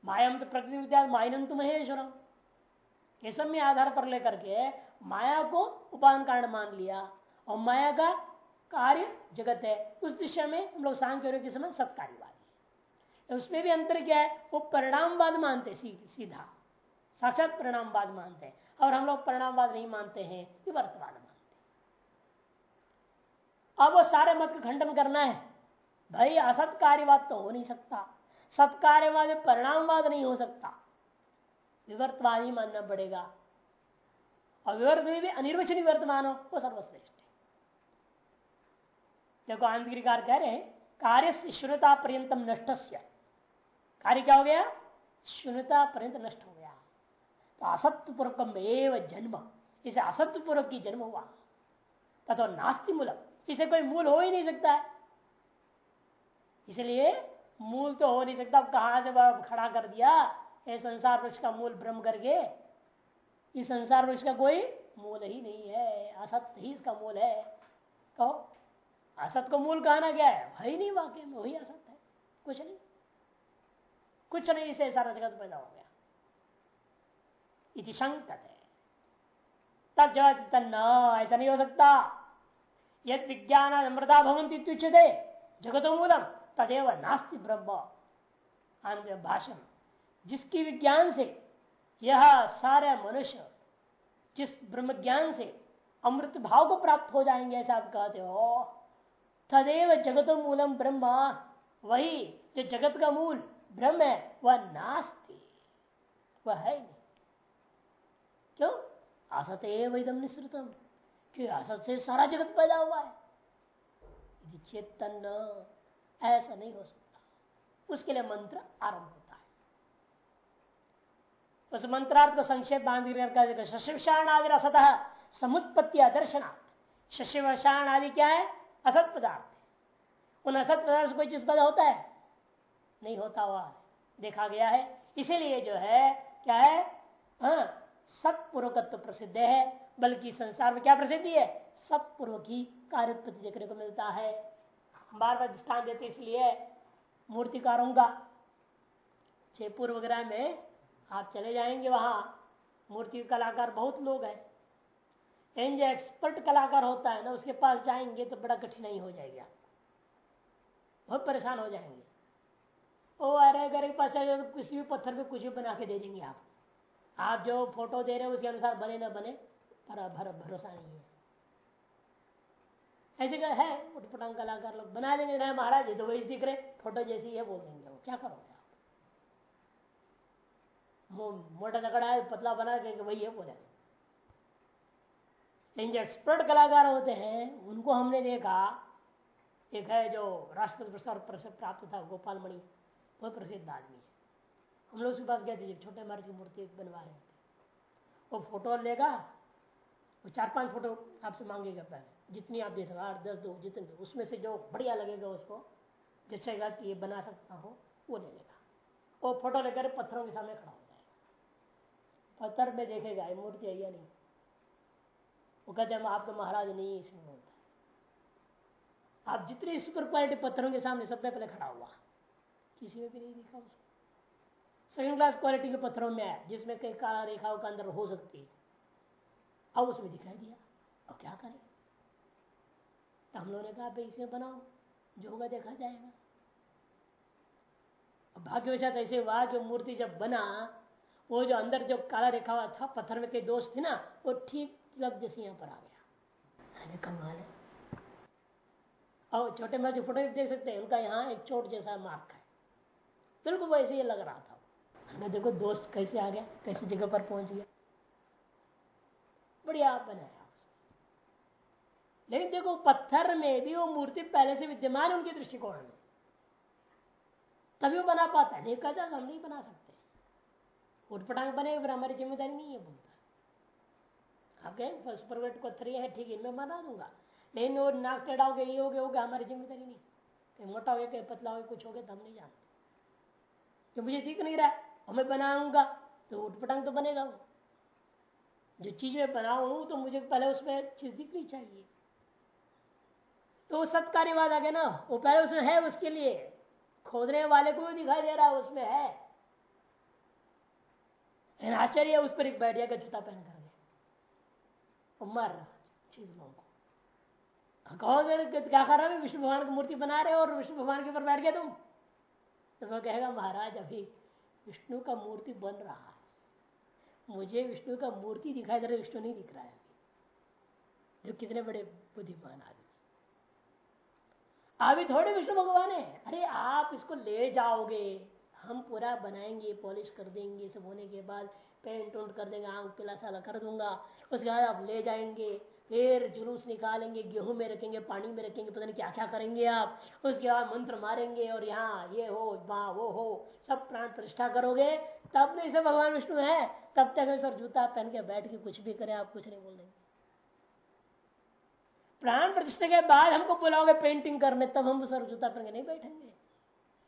माया तो प्रकृति विद्या मायनंतु महेश्वरम। ये सब में आधार पर लेकर के माया को उपादान कारण मान लिया। और माया का कार्य जगत है। उस दिशा में हम लोग सांख्य के समय सत्कार्यवादी उसमें भी अंतर क्या है? वो परिणामवाद मानते सीधा। साक्षात परिणामवाद मानते हैं। और हम लोग परिणामवाद नहीं मानते हैं विवर्तवाद मानते अब वो सारे मत का खंडन करना है। भाई असत कार्यवाद तो हो नहीं सकता। सत्कार्यवाद परिणामवाद नहीं हो सकता। विवर्तवाद ही मानना पड़ेगा। और विवर्त में भी अनिर्वचन विवर्त मानो वो सर्वश्रेष्ठ है। देखो आंतरिकार कह रहे हैं, कार्य शून्यता पर्यतम नष्ट कार्य क्या हो गया? शून्यता पर्यंत नष्ट हो गया। तो असत्य पूर्वक एवं जन्म। इसे असत्य पूर्वक की जन्म हुआ। तथा नास्ति मूलक इसे कोई मूल हो ही नहीं सकता है। इसलिए मूल तो हो नहीं सकता। कहा से खड़ा कर दिया? ये संसार वृक्ष का मूल ब्रह्म करके। इस संसार वृक्ष का कोई मूल ही नहीं है। असत्य ही इसका मूल है। कहो। असत को मूल कहना क्या है? भाई नहीं वाक्य में वही असत है। कुछ नहीं। कुछ नहीं, इसे सारा जगत पैदा हो गया। इति संकट है तब जगत ऐसा नहीं हो सकता। यद विज्ञान अमृता भवंती तुच्छते जगतो मूलम, तदेव नास्ति ब्रह्म। भाषण जिसकी विज्ञान से यह सारे मनुष्य, जिस ब्रह्म ज्ञान से अमृत भाव को प्राप्त हो जाएँगे, ऐसा आप कहते हो तदेव जगतो मूलम ब्रह्म वही जो जगत का मूल ब्रह्म है, वह नास्ति। वह है नहीं। क्यों? असत एवं निश्रितम कि असत से सारा जगत पैदा हुआ है। चेतन ऐसा नहीं हो सकता। उसके लिए मंत्र आरंभ होता है। उस मंत्रार्थ को संक्षेप बाँध शशिवशाण आदि असत समुत्पत्ति दर्शनार्थ शशिवशाण आदि क्या है? असत पदार्थ। उन असत पदार्थ कोई चीज़ पैदा होता है? नहीं होता हुआ। देखा गया है। इसीलिए जो है क्या है? हाँ, सत्पूर्वकत्व प्रसिद्ध है। बल्कि संसार में क्या प्रसिद्धि है? सत्पूर्व की कार्य देखने को मिलता है। बार बार दृष्टान देते इसलिए मूर्तिकारों का। जयपुर वगैरह में आप चले जाएँगे वहाँ। मूर्ति कलाकार बहुत लोग हैं। इन जो एक्सपर्ट कलाकार होता है ना, उसके पास जाएँगे तो बड़ा कठिनाई हो जाएगी आप बहुत परेशान हो जाएँगे। ओ, अरे अगर के पास तो किसी भी पत्थर पे कुछ भी बना के दे देंगे आप। आप जो फ़ोटो दे रहे हैं, उसके अनुसार बने ना बने, पर भरोसा नहीं है। ऐसे का है, उठपटांग कलाकार लोग, बना देंगे ना महाराज, ये तो वही दिख रहे, फ़ोटो जैसी है, बोल देंगे वो, क्या करोगे आप? मोटा तकड़ा है, पतला बना के, वही है, बोले। लेकिन जो एक्सपर्ट कलाकार होते हैं, उनको हमने देखा एक है जो राष्ट्रपति पुरस्कार प्राप्त था, गोपाल मणि, बहुत प्रसिद्ध आदमी है। हम लोग उसके पास गए थे छोटे मार की मूर्ति बनवा रहे थे। वो फ़ोटो लेगा, वो चार पाँच फ़ोटो आपसे मांगेगा पहले। जितनी आप दे सको, आठ, दस दो, जितने दो, उसमें से जो बढ़िया लगेगा उसको जचेगा कि ये बना सकता हो, वो ले लेगा। वो फ़ोटो लेकर पत्थरों के सामने खड़ा हो जाएगा। पत्थर में देखेगा, ये मूर्ति है या नहीं। वो कहते हैं आपका महाराज नहीं इसमें बोलता आप जितनी सुपर क्वालिटी पत्थरों के सामने सबसे पहले खड़ा हुआ। किसी में भी नहीं दिखा उसको। सेकेंड क्लास क्वालिटी के पत्थरों में आया, जिसमें कई काला रेखाओं का अंदर हो सकती है। अब उसमें दिखाई दिया, अब क्या करें? तो हम लोगों ने कहा, भाई, इसे बनाओ, जो होगा देखा जाएगा। अब भाग्यवशात ऐसे हुआ जो मूर्ति जब बना, वो जो अंदर जो काला रेखा हुआ था, पत्थर में के दोष थे ना, वो ठीक लग जैसे यहाँ पर आ गया। अरे कमाल है। और छोटे में जो फ़ोटो देख सकते हैं, उनका यहाँ एक चोट जैसा मार्क है। बिल्कुल वैसे ही लग रहा था। मैं देखो दोस्त कैसे आ गया, कैसी जगह पर पहुँच गया। बढ़िया बनाया लेकिन देखो, पत्थर में भी वो मूर्ति पहले से विद्यमान उनके दृष्टिकोण में। तभी वो बना पाता है। नहीं कहता हम नहीं बना सकते। उठपटांग बने हमारी ज़िम्मेदारी नहीं है बोलता आप कहें सुपरवेट को थ्री है, ठीक है, मैं बना दूँगा। लेकिन वो नाक टेढ़ा हो गया, ये हो गया हो गया, हमारी ज़िम्मेदारी नहीं कहीं मोटा हो गया, कहीं पतला हो गया, कुछ हो गया तो हम नहीं जानते। जो मुझे दिख नहीं रहा है मैं बनाऊँगा तो उठपटांग तो बनेगा वो। जो चीज़ मैं बनाऊ तो मुझे पहले उसमें चीज़ दिखनी चाहिए। तो वो सत्कार्यवाद आ गया ना, वो पहले उसमें है उसके लिए। खोदने वाले को भी दिखाई दे रहा है, उसमें है। आश्चर्य, उस पर एक बैठ गया जूता पहन कर गए मर रहा चीज़ को कहोगे क्या कर रहे विष्णु भगवान की मूर्ति बना रहे हो और विष्णु भगवान के ऊपर बैठ गए तुम? तो मैं कहेगा, महाराज, अभी विष्णु का मूर्ति बन रहा है। मुझे विष्णु का मूर्ति दिखाई दे रहा विष्णु नहीं दिख रहा है जो कितने बड़े बुद्धिमान आदमी। अभी थोड़े विष्णु भगवान है। अरे, आप इसको ले जाओगे। हम पूरा बनाएँगे, पॉलिश कर देंगे, सब होने के बाद पेंट उंट कर देंगे आँख पिला साला कर दूँगा। उसके बाद आप ले जाएँगे, फिर जुलूस निकालेंगे, गेहूँ में रखेंगे, पानी में रखेंगे, पता नहीं क्या क्या करेंगे आप। उसके बाद मंत्र मारेंगे और यहाँ ये हो, वहाँ, वो हो, सब प्राण प्रतिष्ठा करोगे, तब नहीं से भगवान विष्णु है। तब तक सर जूता पहन के बैठ के कुछ भी करें, आप कुछ नहीं बोल देंगे। प्राण प्रतिष्ठा के बाद हमको बुलाओगे पेंटिंग करने, तब हम सर जूता पहन के नहीं बैठेंगे।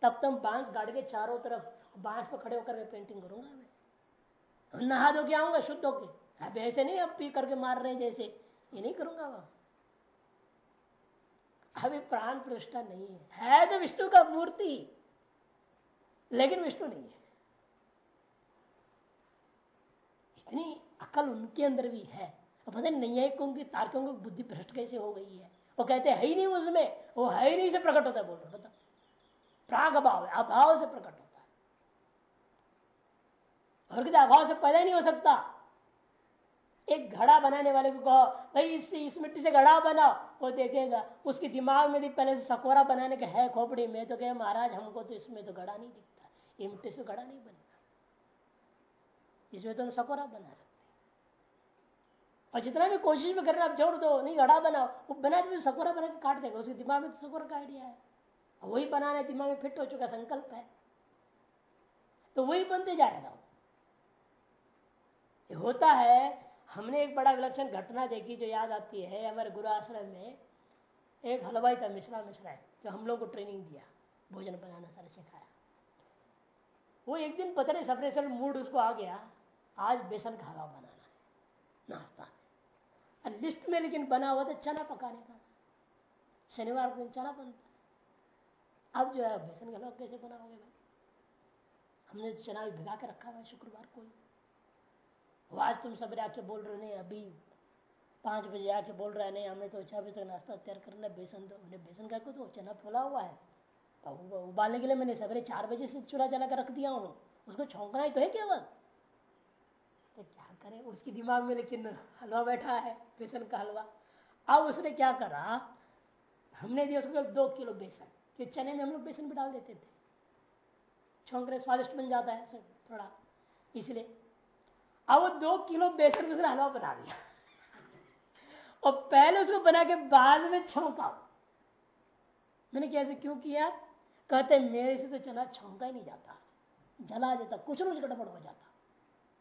तब तुम बाँस गाड़ के चारों तरफ़, बाँस पर खड़े होकर पेंटिंग करूँगा मैं। नहा दो के आऊँगा, शुद्ध होके। अब ऐसे नहीं अब पी करके मार रहे जैसे। ये नहीं करूँगा वहाँ अभी प्राण प्रतिष्ठा नहीं है। है तो विष्णु का मूर्ति, लेकिन विष्णु नहीं है। इतनी अकल उनके अंदर भी है। पता नहीं है की तार्कों की बुद्धि भ्रष्ट कैसे हो गई है? वो कहते है, ही नहीं उसमें। वो है ही नहीं से प्रकट होता है, बोल रहा प्राग अभाव अभाव से प्रकट होता है। और कहते अभाव से पैदा नहीं हो सकता? एक घड़ा बनाने वाले को कहो, भाई, इस इस मिट्टी से घड़ा बनाओ वो देखेगा, उसके दिमाग में भी पहले से सकोरा बनाने का है खोपड़ी। में तो कहे, महाराज, हमको तो इसमें तो घड़ा नहीं दिखता। ये मिट्टी से घड़ा नहीं बनेगा। इसमें तो सकोरा बना सकते और जितना भी कोशिश भी कर रहे आप जोड़ दो, नहीं, घड़ा बनाओ। वो बना भी सकोरा बना के काट देगा। उसके दिमाग में तो सकोरा का आइडिया है। वही बनाने दिमाग में फिट हो चुका संकल्प है। तो वही बनते जाएगा होता है हमने एक बड़ा विलक्षण घटना देखी जो याद आती है हमारे गुरु आश्रम में एक हलवाई था मिश्रा मिश्रा है, जो हम लोग को ट्रेनिंग दिया, भोजन बनाना सारा सिखाया। वो एक दिन पता नहीं सपने सब मूड उसको आ गया, आज बेसन का हलवा बनाना है, नाश्ता। लिस्ट में लेकिन बना हुआ था चना पकाने का। शनिवार को चना बनता अब जो है बेसन का हलवा कैसे बनाओगे भाई? हमने चना भी भिगा के रखा हुआ शुक्रवार को। आज तुम सब आके बोल रहे नहीं, अभी पाँच बजे आके बोल रहे नहीं, हमें तो छह बजे तक नाश्ता तैयार करना बेसन तो उन्हें बेसन का तो चना फुला हुआ है? अब उबालने के लिए मैंने सवेरे चार बजे से चूल्हा जला कर रख दिया हूँ उसको छोंकना ही तो है केवल। तो क्या करें? उसकी दिमाग में लेकिन हलवा बैठा है, बेसन का हलवा। अब उसने क्या करा? हमने दिया उसको दो किलो बेसन। कि चने में हम लोग बेसन भी डाल देते थे। छोंकने स्वादिष्ट बन जाता है थोड़ा। इसलिए अब वो दो किलो बेसन उसने हलवा बना दिया। और पहले उसको बना के बाद में छौका। मैंने कैसे क्यों किया? कहते, मेरे से तो चला छौका ही नहीं जाता। जला देता, कुछ रोज गड़बड़ हो जाता।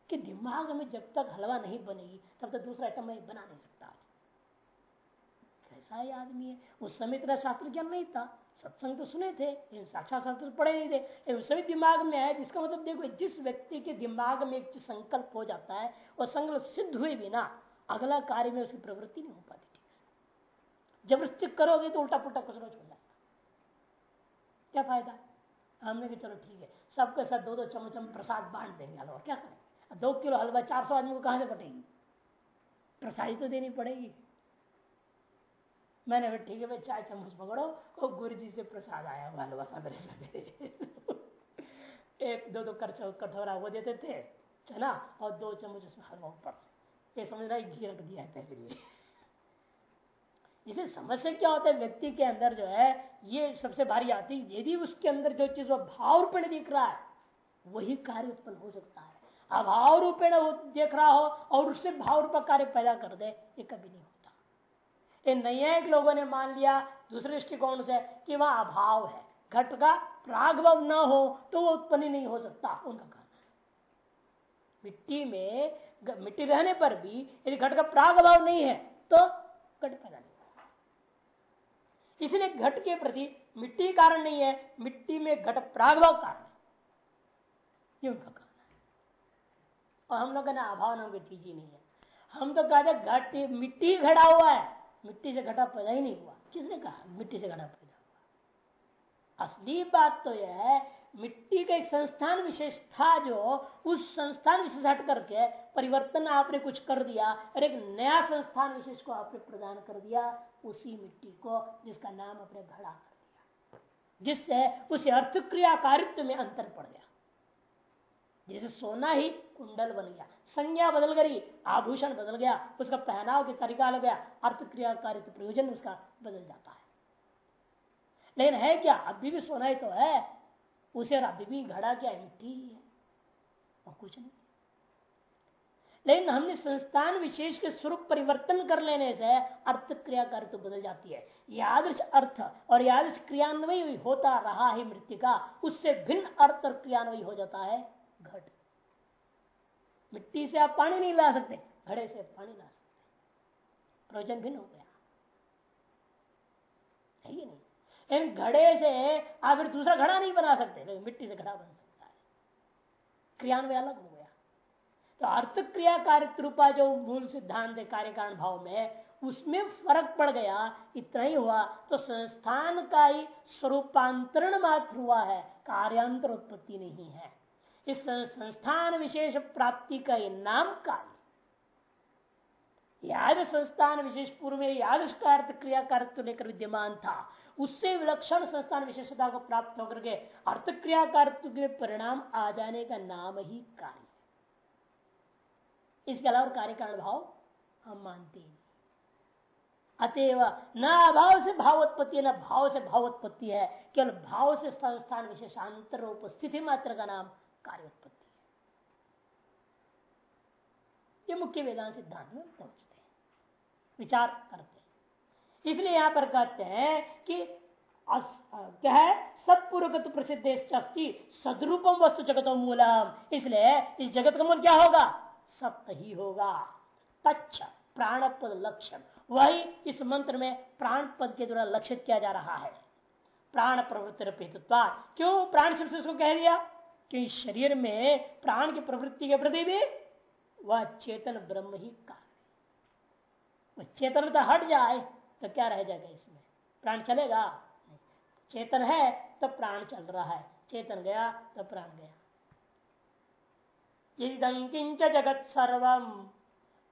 कि दिमाग में जब तक हलवा नहीं बनेगी, तब तक दूसरा आइटम मैं बना नहीं सकता कैसा ही आदमी है। उस समय इतना शास्त्र ज्ञान नहीं था। सत्संग तो सुने थे, लेकिन साक्षात शास्त्र तो पढ़े नहीं थे। उस समय दिमाग में है जिसका मतलब देखो, जिस व्यक्ति के दिमाग में एक संकल्प हो जाता है वह संकल्प सिद्ध हुए बिना अगला कार्य में उसकी प्रवृत्ति नहीं हो पाती ठीक से। ज़बरदस्ती करोगे तो उल्टा पुल्टा कुछ रोज हो। जाएगा क्या फ़ायदा? हमने भी चलो ठीक है, सबके साथ दो दो चम्मच हम प्रसाद बांट देंगे हलवा, क्या करें? दो किलो हलवा चार सौ आदमी को कहाँ से बटेगी? प्रसादी तो देनी पड़ेगी। मैंने ठीक है भाई, चाय चम्मच पकड़ो और गुरु जी से प्रसाद आया हुआ हलवा सवेरे सवेरे *laughs* एक, दो दो कठोरा वो देते थे, चना और दो चम्मच उसमें हलवा ऊपर से ये समझ रहा है घी रख दिया है पहले लिए। इसे समस्या क्या होता है, व्यक्ति के अंदर जो है, ये सबसे भारी आती है, यदि उसके अंदर जो चीज़ वो भाव रूपेण दिख रहा है, वही कार्य उत्पन्न हो सकता है। अभाव रूपेण देख रहा हो और उससे भाव रूप कार्य पैदा कर दे, ये कभी नहीं इन नैयायिक लोगों ने मान लिया, दूसरे दृष्टिकोण से कि वह अभाव है। घट का प्रागभव न हो तो वो उत्पन्न नहीं हो सकता, उनका कहना मिट्टी में मिट्टी रहने पर भी यदि घट का प्रागभाव नहीं है तो घट पैदा नहीं इसलिए घट के प्रति मिट्टी कारण नहीं है, मिट्टी में घट प्रागभाव कारण है। ये उनका कहना है। और हम लोग कहना अभाव नाम की चीज़ ही नहीं है। हम तो कहते घट, मिट्टी घड़ा हुआ है। मिट्टी से घटा पैदा ही नहीं हुआ। किसने कहा? मिट्टी से घटा पैदा हुआ। असली बात तो यह है, मिट्टी का एक संस्थान विशेष था जो उस संस्थान विशेष हट करके परिवर्तन आपने कुछ कर दिया और एक नया संस्थान विशेष को आपने प्रदान कर दिया, उसी मिट्टी को जिसका नाम आपने घड़ा कर दिया, जिससे उसे अर्थ क्रियाकारित्व में अंतर पड़ गया। जैसे सोना ही कुंडल बन गया। संज्ञा बदल गई, आभूषण बदल गया, उसका पहनाव के तरीका लग गया अर्थ क्रियाकारित्व प्रयोजन उसका बदल जाता है। लेकिन है क्या, अभी भी सोना ही तो है, उसे और अभी भी घड़ा क्या मिट्टी ही है, और कुछ नहीं। लेकिन हमने संस्थान विशेष के स्वरूप परिवर्तन कर लेने से अर्थ क्रियाकार तो बदल जाती है। यादृश अर्थ और यादृश क्रियान्वयी होता रहा है मृत्यु का उससे भिन्न अर्थ और क्रियान्वयी हो जाता है घट। मिट्टी से आप पानी नहीं ला सकते, घड़े से पानी ला सकते प्रयोजन भिन्न हो गया। है नहीं? इन घड़े से आप फिर दूसरा घड़ा नहीं बना सकते, लेकिन मिट्टी से घड़ा बन सकता है। क्रियान्वय अलग हो गया। तो अर्थ क्रिया कार्य रूपा जो मूल सिद्धांत है कार्य कारण भाव में उसमें फ़र्क पड़ गया। इतना ही हुआ तो संस्थान का ही स्वरूपांतरण मात्र हुआ है, कार्यांतर उत्पत्ति नहीं है। इस संस्थान विशेष प्राप्ति का नाम कार्य याद संस्थान विशेष पूर्व में याद क्रिया कार्य लेकर विद्यमान था। उससे विलक्षण संस्थान विशेषता को प्राप्त होकर के अर्थ क्रिया कार्य के परिणाम आ जाने का नाम ही कार्य। इसके अलावा कार्य कारण भाव हम मानते हैं। अतएव न अभाव से भावोत्पत्ति, न भाव से भावोत्पत्ति है। केवल भाव से संस्थान विशेषांतर उपस्थिति मात्र का नाम कार्योत्पत्ति है। ये मुख्य वेदांत सिद्धांत में पहुँचते हैं। विचार करते हैं। इसलिए यहाँ पर कहते हैं कि क्या है? सत्पूर्वगत प्रसिद्ध अस्ति सदरूपम वस्तु जगतो मूलम। इसलिए इस जगत का मूल क्या होगा? सत्य ही होगा। तच्छ प्राण पद लक्षण। वही इस मंत्र में प्राण पद के द्वारा लक्षित किया जा रहा है। प्राण प्रवृत्ति क्यों? प्राण शब्द उसको कह दिया। कि शरीर में प्राण की प्रवृत्ति के प्रति भी वह चेतन ब्रह्म ही कार्य चेतन तो हट जाए तो क्या रह जाएगा इसमें? प्राण चलेगा? चेतन है तो प्राण चल रहा है। चेतन गया तो प्राण गया। किंच जगत सर्व,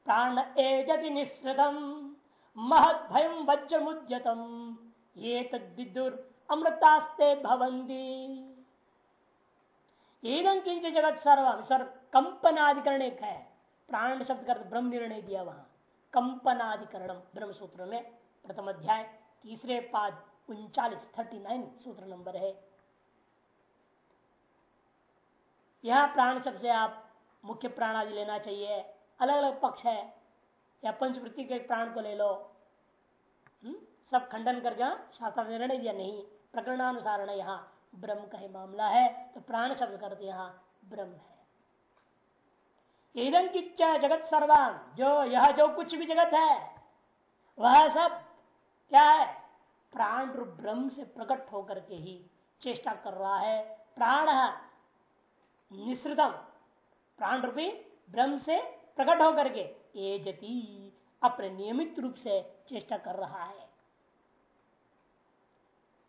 प्राण एजति निःसृतम महद भयम वज्र मुद्यतम ये तद्विदुर अमृतास्ते भवंती एदं किंच जगत सर्व सर कंपनाधिकरण एक है प्राण शब्द कर ब्रह्म निर्णय दिया वहाँ कंपनाधिकरण ब्रह्म सूत्र में प्रथम अध्याय तीसरे पाद, उनचालीस, थर्टी नाइन, सूत्र नंबर है। यह प्राण शब्द से आप मुख्य प्राण आदि लेना चाहिए। अलग अलग पक्ष है। या पंचवृत्ति के प्राण को ले लो। हुँ? हम्म? सब खंडन कर गया शास्त्र निर्णय दिया नहीं। प्रकरणानुसार यहाँ। ब्रह्म का ही मामला है तो प्राण शब्द करते यहाँ ब्रह्म है। ईदन किच्चा जगत सर्वान, जो यह जो कुछ भी जगत है, वह सब क्या है? प्राण रूप ब्रह्म से प्रकट होकर के ही चेष्टा कर रहा है। प्राण निश्रितम प्राण रूपी ब्रह्म से प्रकट होकर के ये जति अपने नियमित रूप से चेष्टा कर रहा है।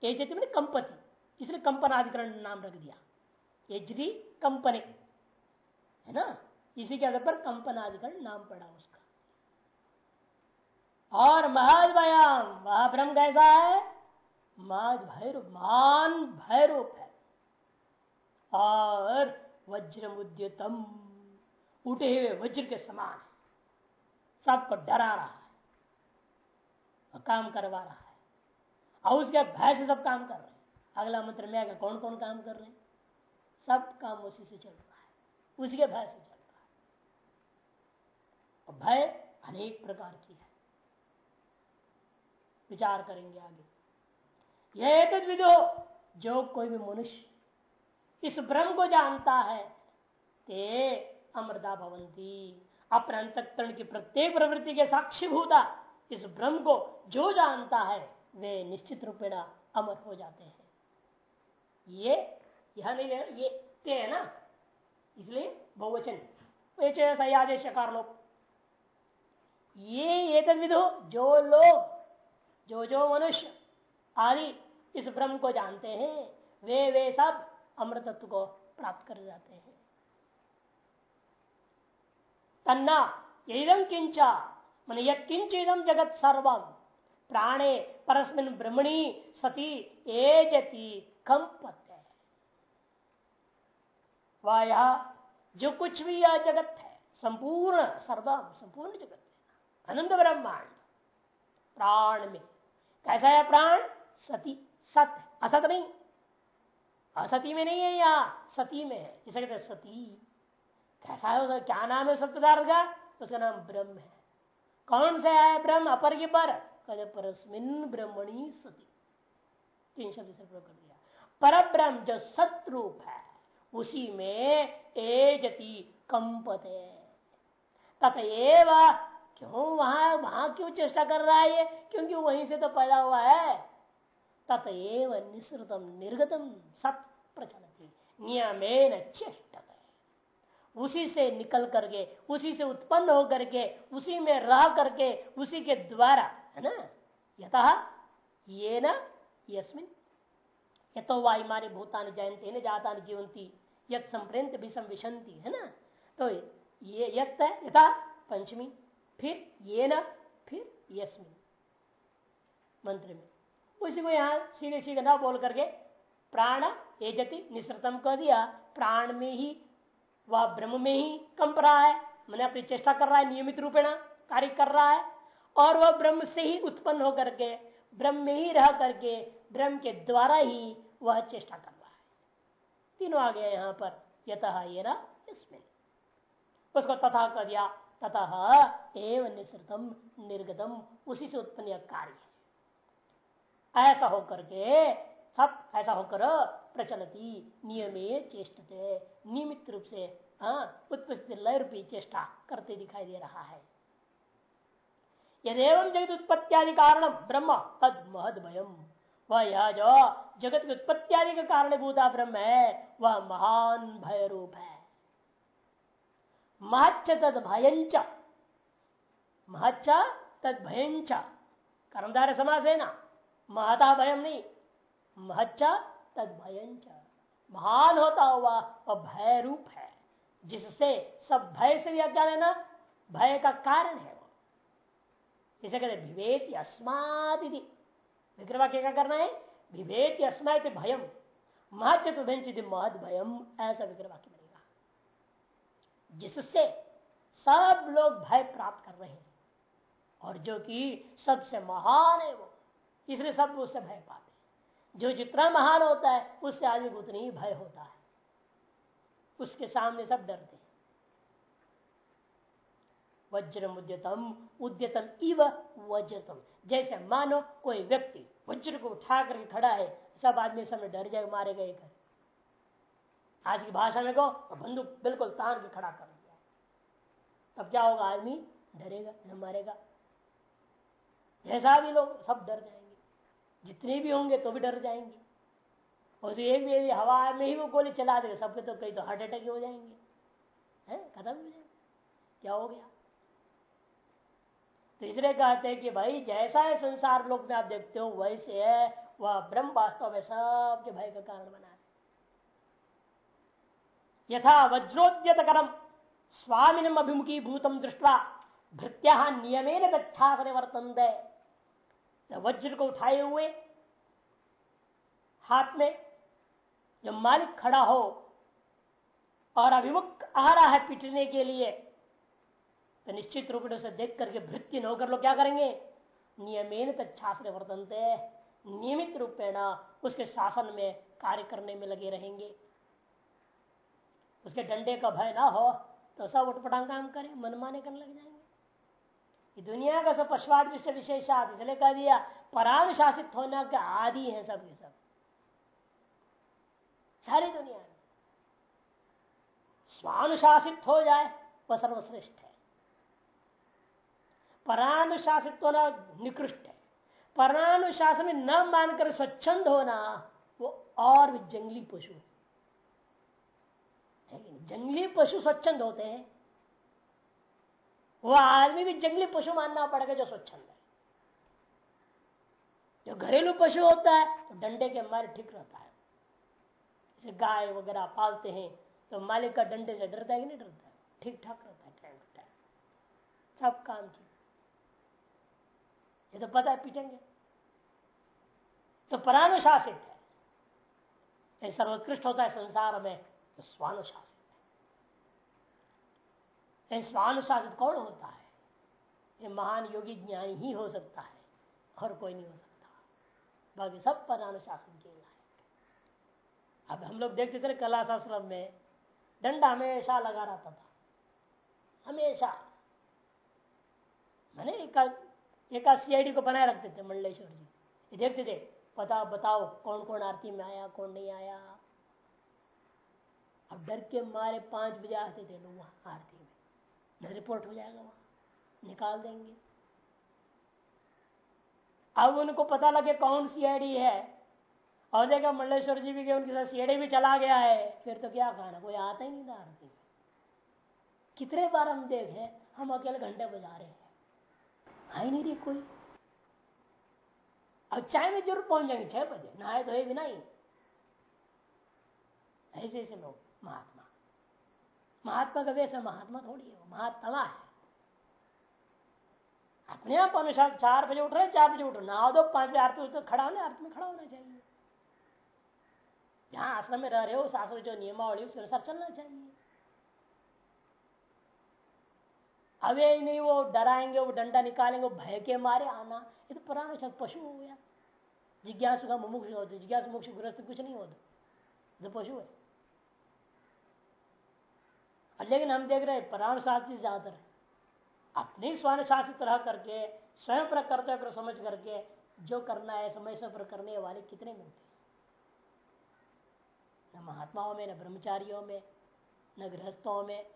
ये जति मैंने कंपति इसलिए कंपन अधिकरण नाम रख दिया। HD company. है ना? इसी के आधार पर कंपन अधिकरण नाम पड़ा उसका। और महद व्यायाम वह ब्रह्म कैसा है? महद भैरूप मान भैरूप है। और वज्र मुद्यतम उठे हुए वज्र के समान सबको डरा रहा है। काम करवा रहा है। और उसके भय से सब काम कर रहे हैं। अगला मंत्र में आगे कौन कौन काम कर रहे हैं? सब काम उसी से चल रहा है, उसी के भय से चल रहा है। और भय अनेक प्रकार की है। विचार करेंगे आगे। यह तद विदो, जो कोई भी मनुष्य इस ब्रह्म को जानता है, ते अमृता भवंती। अपने अंतकरण की प्रत्येक प्रवृत्ति के साक्षी भूता इस ब्रह्म को जो जानता है, वे निश्चित रूपेण अमर हो जाते हैं। ये, यह नहीं लेना ये ते है ना? इसलिए बहुवचन। सही आदेश लोग। ये एक विधो जो लोग, जो जो मनुष्य आदि इस ब्रह्म को जानते हैं, वे वे सब अमृतत्व को प्राप्त कर जाते हैं। तन्ना यदम किंचा, मन यंच इदम जगत सर्वम प्राणे परस्मिन ब्रह्मणी सती एजती। कंपत वह यह जो कुछ भी यह जगत है, संपूर्ण सर्वम संपूर्ण जगत है। अनंत ब्रह्मांड, प्राण में। कैसा है प्राण? सती, सत असत नहीं। असती में नहीं है या सती में है। जिसे कहते सती। कैसा है उसका क्या नाम है सत्य पदार्थ का? उसका नाम ब्रह्म है। कौन से है ब्रह्म? अपर के पर। कहते परस्मिन ब्रह्मणी सती। तीन शब्द से प्रयोग कर दिया। पर ब्रह्म जो सतरूप है, उसी में एजती कंपते। तथएव क्यों वहाँ वहाँ क्यों चेष्टा कर रहा है ये? क्योंकि वहीं से तो पैदा हुआ है। तथएव निसृतम निर्गतम सत प्रचलती, नियमेन चेष्ट उसी से निकल करके, उसी से उत्पन्न हो करके, उसी में रह करके, उसी के द्वारा, है ना? यथा ये न यस्मिन यथो वायुमानी भूतान जयंती न जाता जीवंती, यत संप्रेंत भी संविशंति, है ना? तो ये यत है, यथा पंचमी, फिर ये न, फिर यस्मिन मंत्र में। उसी को यहाँ सीधे सीधे ना बोल करके प्राण एजति निश्रतम कर दिया। प्राण में ही, वह ब्रह्म में ही कंप रहा है। मैंने अपनी चेष्टा कर रहा है, नियमित रूपेण कार्य कर रहा है। और वह ब्रह्म से ही उत्पन्न होकर के, ब्रह्म में ही रह करके ब्रह्म के द्वारा ही वह चेष्टा कर रहा है। तीनों आ गया यहाँ पर यथ ये ना इसमें उसको तथा कर दिया तथा एवं निश्रितम निर्गतम, उसी से उत्पन्न कार्य ऐसा होकर के सब ऐसा होकर प्रचलती, नियमे चेष्टते, नियमित रूप से हाँ उत्पस्थित लय रूपी चेष्टा करते दिखाई दे रहा है। यदेव जगत उत्पत्ति कारण ब्रह्म तद महद भयम। वह, यह जो जगत की उत्पत्ति आदि का कारण भूता ब्रह्म है। वह महान भय रूप है। महच्च तद भयंच। महच्च तद भयंच। कर्मधार समास है ना? महता भयम नहीं। महच्च तद भयंच। महान होता हुआ वह भय रूप है। जिससे सब भय से भी क्या लेना भय का कारण है वो। जिसे कहते विवेक अस्मात विक्रवाक्य क्या करना है विवेक अस्मात भयम। महचित महद भयम ऐसा विक्रवाक्य बनेगा जिससे सब लोग भय प्राप्त कर रहे हैं, और जो कि सबसे महान है वो। इसलिए सब उससे भय पाते जो जितना महान होता है, उससे आदमी उतनी ही भय होता है। उसके सामने सब डरते वज्रम उद्यतम उद्यतम इव वज्रतम। जैसे मानो कोई व्यक्ति वज्र को उठा करके खड़ा है, सब आदमी समय डर जाए मारेगा एक आज की भाषा में कहो बंदूक बिल्कुल तान के खड़ा कर दिया तब क्या होगा, आदमी डरेगा, न मारेगा। जैसा भी लोग, सब डर जाएँगे। जितने भी होंगे तो भी डर जाएँगे। और तो एक भी हवा में ही वो गोली चला देगा, सबके तो कहीं तो हार्ट अटैक हो जाएँगे। हैं, खत्म हो जाएँगे। क्या हो गया? तो इसलिए कहते हैं कि भाई, जैसा है संसार लोक में आप देखते हो, वैसे है, वह ब्रह्म वास्तव में सबके भय का कारण बना है। यथा वज्रोद्यत करम स्वामीनम अभिमुखी भूतम दृष्टवा भृत्या नियमेन गच्छासने वर्तन वज्र को उठाए हुए हाथ में जब मालिक खड़ा हो और अभिमुख आ रहा है पिटने के लिए तो निश्चित रूप से देख करके भृत्य होकर लोग क्या करेंगे? नियमेन तत्छास्त्र वर्तनते। नियमित रूपेण उसके शासन में कार्य करने में लगे रहेंगे। उसके डंडे का भय ना हो तो सब उठपटांग काम करें मनमाने करने लग जाएँगे। दुनिया का सब पशुवाद विषय विशेषात, इसलिए कह दिया परानुशासित होने के आदि है सब ये सब। सारी दुनिया में। स्वानुशासित हो जाए, वह सर्वश्रेष्ठ है। परानुशासित होना निकृष्ट है। परानुशासन में न मानकर स्वच्छंद होना, वो और भी जंगली पशु है। जंगली पशु स्वच्छंद होते हैं। वो आदमी भी जंगली पशु मानना पड़ेगा जो स्वच्छंद है। जो घरेलू पशु होता है तो डंडे के मारे ठीक रहता है। जैसे गाय वगैरह पालते हैं तो मालिक का डंडे से डरता है कि नहीं डरता ठीक ठाक रहता है, टाइम टू टाइम। सब काम ये तो पता है पीटेंगे। तो परानुशासित है। सर्वोत्कृष्ट होता है संसार में तो स्वानुशासित है। स्वानुशासित कौन होता है? ये महान योगी ज्ञानी ही हो सकता है और कोई नहीं हो सकता। बाकी सब पदानुशासन के लायक अब हम लोग देखते थे कला शास्त्र में डंडा हमेशा लगा रहता था। हमेशा। मैंने एक सीआईडी को बनाए रखते थे मंडलेश्वर जी। देखते थे पता बताओ कौन कौन आरती में आया, कौन नहीं आया। अब डर के मारे पाँच बजे आते थे लोग वहाँ आरती में। रिपोर्ट हो जाएगा वहाँ, निकाल देंगे। अब उनको पता लगे कौन सीआईडी है। और देखा मंडलेश्वर जी भी गए उनके साथ सीआईडी भी चला गया है, फिर तो क्या कहना कोई आता ही नहीं था आरती कितने बार हम देखे, हम अकेले घंटे बजा रहे हैं। ही नहीं रही कोई अब चाय में ज़रूर पहुँच जाएँगे छह बजे नहाए धोए भी नहीं ऐसे ऐसे लोग महात्मा महात्मा का वैसे महात्मा थोड़ी है महात्मा है अपने आप अनुसार चार बजे उठ रहे चार बजे उठ रहे नहा दो पाँच बजे आरती तो खड़ा होना आरती में खड़ा होना चाहिए जहाँ आश्रम में रह रहे हो उस आश्रम जो नियमावली उसके अनुसार चलना चाहिए अवे नहीं, वो डराएँगे, वो डंडा निकालेंगे, वो भय के मारे, आना। ये तो पुराना पशु हो गया। जिज्ञासु का मुमुक्ष होते जिज्ञासु मुक्ष ग्रस्त कुछ नहीं होता। तो पशु है। लेकिन हम देख रहे हैं परानुशासित ज़्यादातर अपने अपने स्वानुशासित रह करके, स्वयं पर कर्तव्य को समझ करके, जो करना है, समय समय पर करने वाले कितने मिलते न महात्माओं में, न ब्रह्मचारियों में, न गृहस्थों में,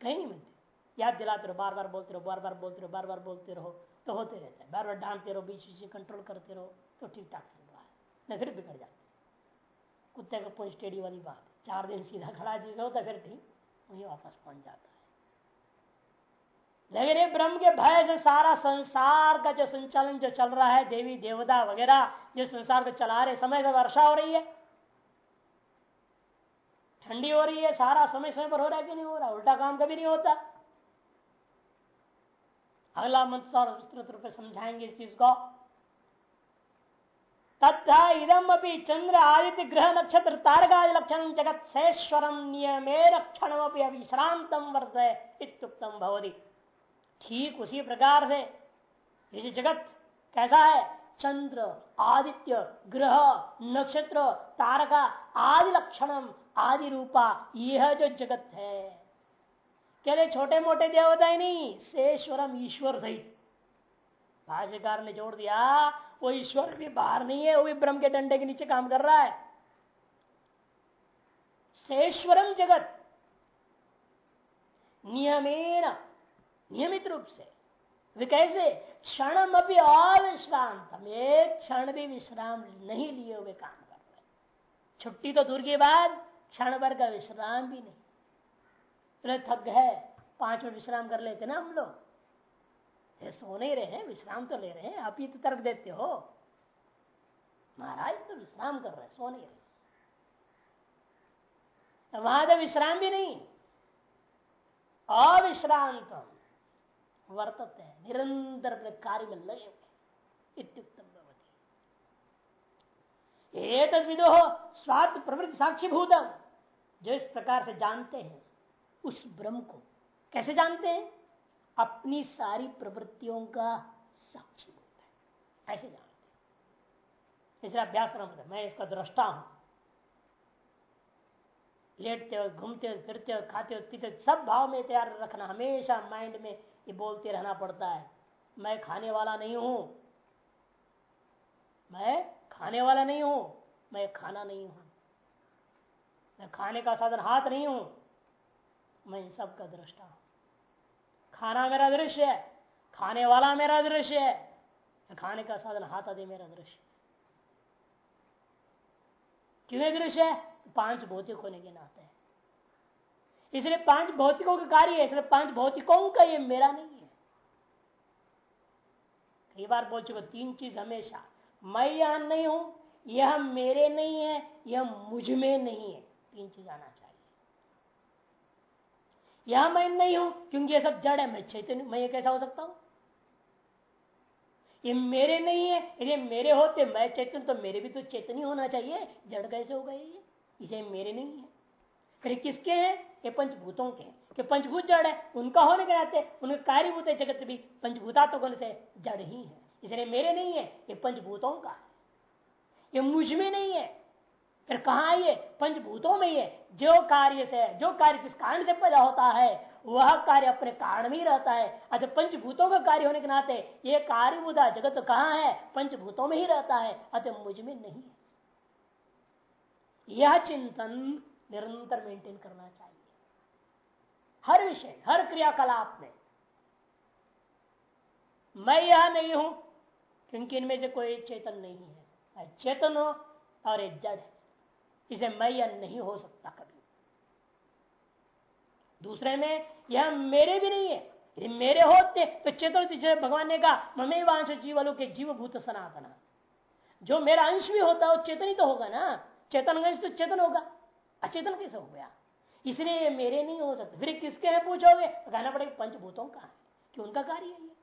कहीं नहीं मिलते। याद दिलाते रहो, बार बार बोलते रहो, बार बार बोलते रहो, बार बार बोलते रहो तो होते रहते हैं। बार बार डांटते रहो, बीच बीच कंट्रोल करते रहो तो ठीक ठाक चल रहा है। न फिर बिगड़ जाते कुत्ते का पुंज टेढ़ी वाली बात चार दिन सीधा खड़ा जिसे होता फिर ठीक वही वापस पहुँच जाता है। लेकिन ये ब्रह्म के भय से सारा संसार का जो संचालन जो चल रहा है, देवी, देवता वगैरह जो संसार को चला रहे समय से वर्षा हो रही है। ठंडी हो रही है, सारा समय समय पर हो रहा है कि नहीं हो रहा? उल्टा काम कभी नहीं होता। अगला मंत्र और विस्तृत रूप समझाएँगे इस चीज़ को। तथा इदम अभी चंद्र आदित्य ग्रह नक्षत्र तारका लक्षण जगत सेश्वरम नियमे रक्षण अविश्रांतम वर्त इतुक्तम भवती। ठीक उसी प्रकार से ये जगत कैसा है? चंद्र, आदित्य, ग्रह, नक्षत्र, तारका, आदि लक्षणम आदि रूपा, यह जो जगत है। क्या छोटे मोटे देवता ही नहीं शेश्वरम ईश्वर सहित भाष्यकार ने जोड़ दिया वो ईश्वर भी बाहर नहीं है वो भी ब्रह्म के डंडे के नीचे काम कर रहा है शेश्वरम जगत नियमेन नियमित रूप से वे कैसे क्षण अभी अविश्रांत एक क्षण भी विश्राम नहीं लिए हुए काम कर रहे छुट्टी तो दूर के बाद क्षण भर का विश्राम भी नहीं थक गए, पाँच मिनट विश्राम कर लेते ना हम लोग। ये सो नहीं रहे हैं, विश्राम तो ले रहे हैं, आप ही तो तर्क देते हो। महाराज तो विश्राम कर रहे सो नहीं रहे। वहाँ तो विश्राम भी नहीं। अविश्रांत वर्तते है, निरंतर अपने कार्य में लगे हुए इत्युक्तम स्वार्थ प्रवृत्ति साक्षीभूतम। जो इस प्रकार से जानते हैं उस ब्रह्म को कैसे जानते हैं? अपनी सारी प्रवृत्तियों का साक्षी होता है। ऐसे जानते हैं। इसलिए अभ्यास करना मैं इसका दृष्टा हूँ। लेटते हो घूमते हो फिरते हो खाते हो पीते सब भाव में तैयार रखना, हमेशा माइंड में ये बोलते रहना पड़ता है। मैं खाने वाला नहीं हूँ। मैं खाने वाला नहीं हूँ। मैं खाना नहीं हूँ। मैं खाने का साधन हाथ नहीं हूँ। मैं इन सब का दृष्टा हूँ। खाना मेरा दृश्य है, खाने वाला मेरा दृश्य है खाने का साधन हाथ आदि मेरा दृश्य क्यों दृश्य है? पाँच भौतिक होने के नाते है। इसलिए पाँच भौतिकों का कार्य है, इसलिए पाँच भौतिकों का ये मेरा नहीं है। कई बार बोल चुके, तीन चीज़ हमेशा, मैं यहाँ नहीं हूँ, यह मेरे नहीं है, यह मुझमें नहीं है। तीन चीज़ आना यहाँ मैं नहीं हूँ, क्योंकि ये सब जड़ है, मैं चैतन्य, मैं ये कैसा हो सकता हूँ? ये मेरे नहीं है यदि मेरे होते, मैं चैतन्य तो मेरे भी तो चैतन्य होना चाहिए। जड़ कैसे हो गए ये? इसे मेरे नहीं है। फिर किसके हैं? ये पंचभूतों के कि पंचभूत जड़ है, उनका होने के नाते, उनके कार्यभूत है जगत भी, पंचभूतात्मक से जड़ ही है। इसलिए मेरे नहीं है, ये पंचभूतों का है। ये मुझमें नहीं है फिर कहा ये? पंचभूतों में ये जो कार्य से, जो कार्य जिस कारण से पैदा होता है, वह कार्य अपने कारण में ही रहता है। अतः पंचभूतों का कार्य होने के नाते ये कार्य कार्यभूता जगत तो कहाँ है? पंचभूतों में ही रहता है। अतः मुझमें नहीं है। यह चिंतन निरंतर मेंटेन करना चाहिए। हर विषय, हर क्रियाकलाप में। मैं यह नहीं हूँ, क्योंकि इनमें से कोई चेतन नहीं है। चेतन हो और एक जड़ है। इसे मैं यह नहीं हो सकता कभी। दूसरे में, यह मेरे भी नहीं है। यदि मेरे होते तो चेतन भगवान ने कहा, ममे वांश जीवलों के जीवभूत सनातना। जो मेरा अंश भी होता है वो चेतन ही तो होगा ना। चेतन अंश तो चेतन होगा। अचेतन कैसे हो गया? इसलिए ये मेरे नहीं हो सकते। फिर किसके हैं पूछोगे? तो कहना पड़ेगा पंचभूतों का है, कि उनका कार्य है ये।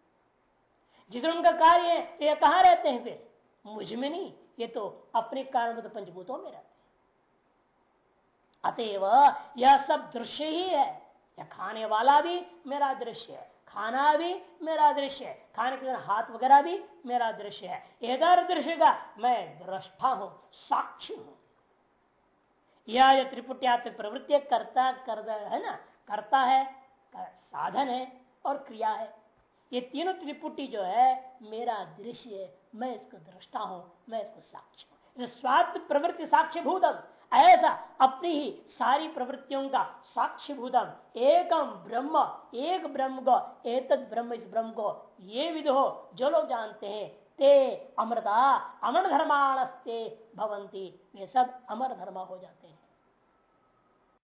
जिसमें उनका कार्य है तो ये कहा रहते हैं फिर? मुझमें नहीं। ये तो अपने कारण तो पंचभूतों में रहते अतएव यह सब दृश्य ही है। या खाने वाला भी मेरा दृश्य है। खाना भी मेरा दृश्य है। खाने के हाथ वगैरह भी मेरा दृश्य है। इधर दृश्य का मैं दृष्टा हूँ, साक्षी हूँ। यह त्रिपुटिया प्रवृत्ति करता कर है ना, करता है, साधन है और क्रिया है। ये तीनों त्रिपुटी जो है, मेरा दृश्य है। मैं इसको दृष्टा हूँ, मैं इसको साक्षी हूँ। स्वार्थ प्रवृत्ति साक्ष्य भूतम ऐसा अपनी ही सारी प्रवृत्तियों का साक्षीभूतम। एकम ब्रह्म, एक ब्रह्म को एक ब्रह्म, इस ब्रह्म को। ये हो, जो लोग जानते हैं, ते अमृता, अमर धर्माणस्ते भवंती ये सब अमर धर्म हो जाते हैं।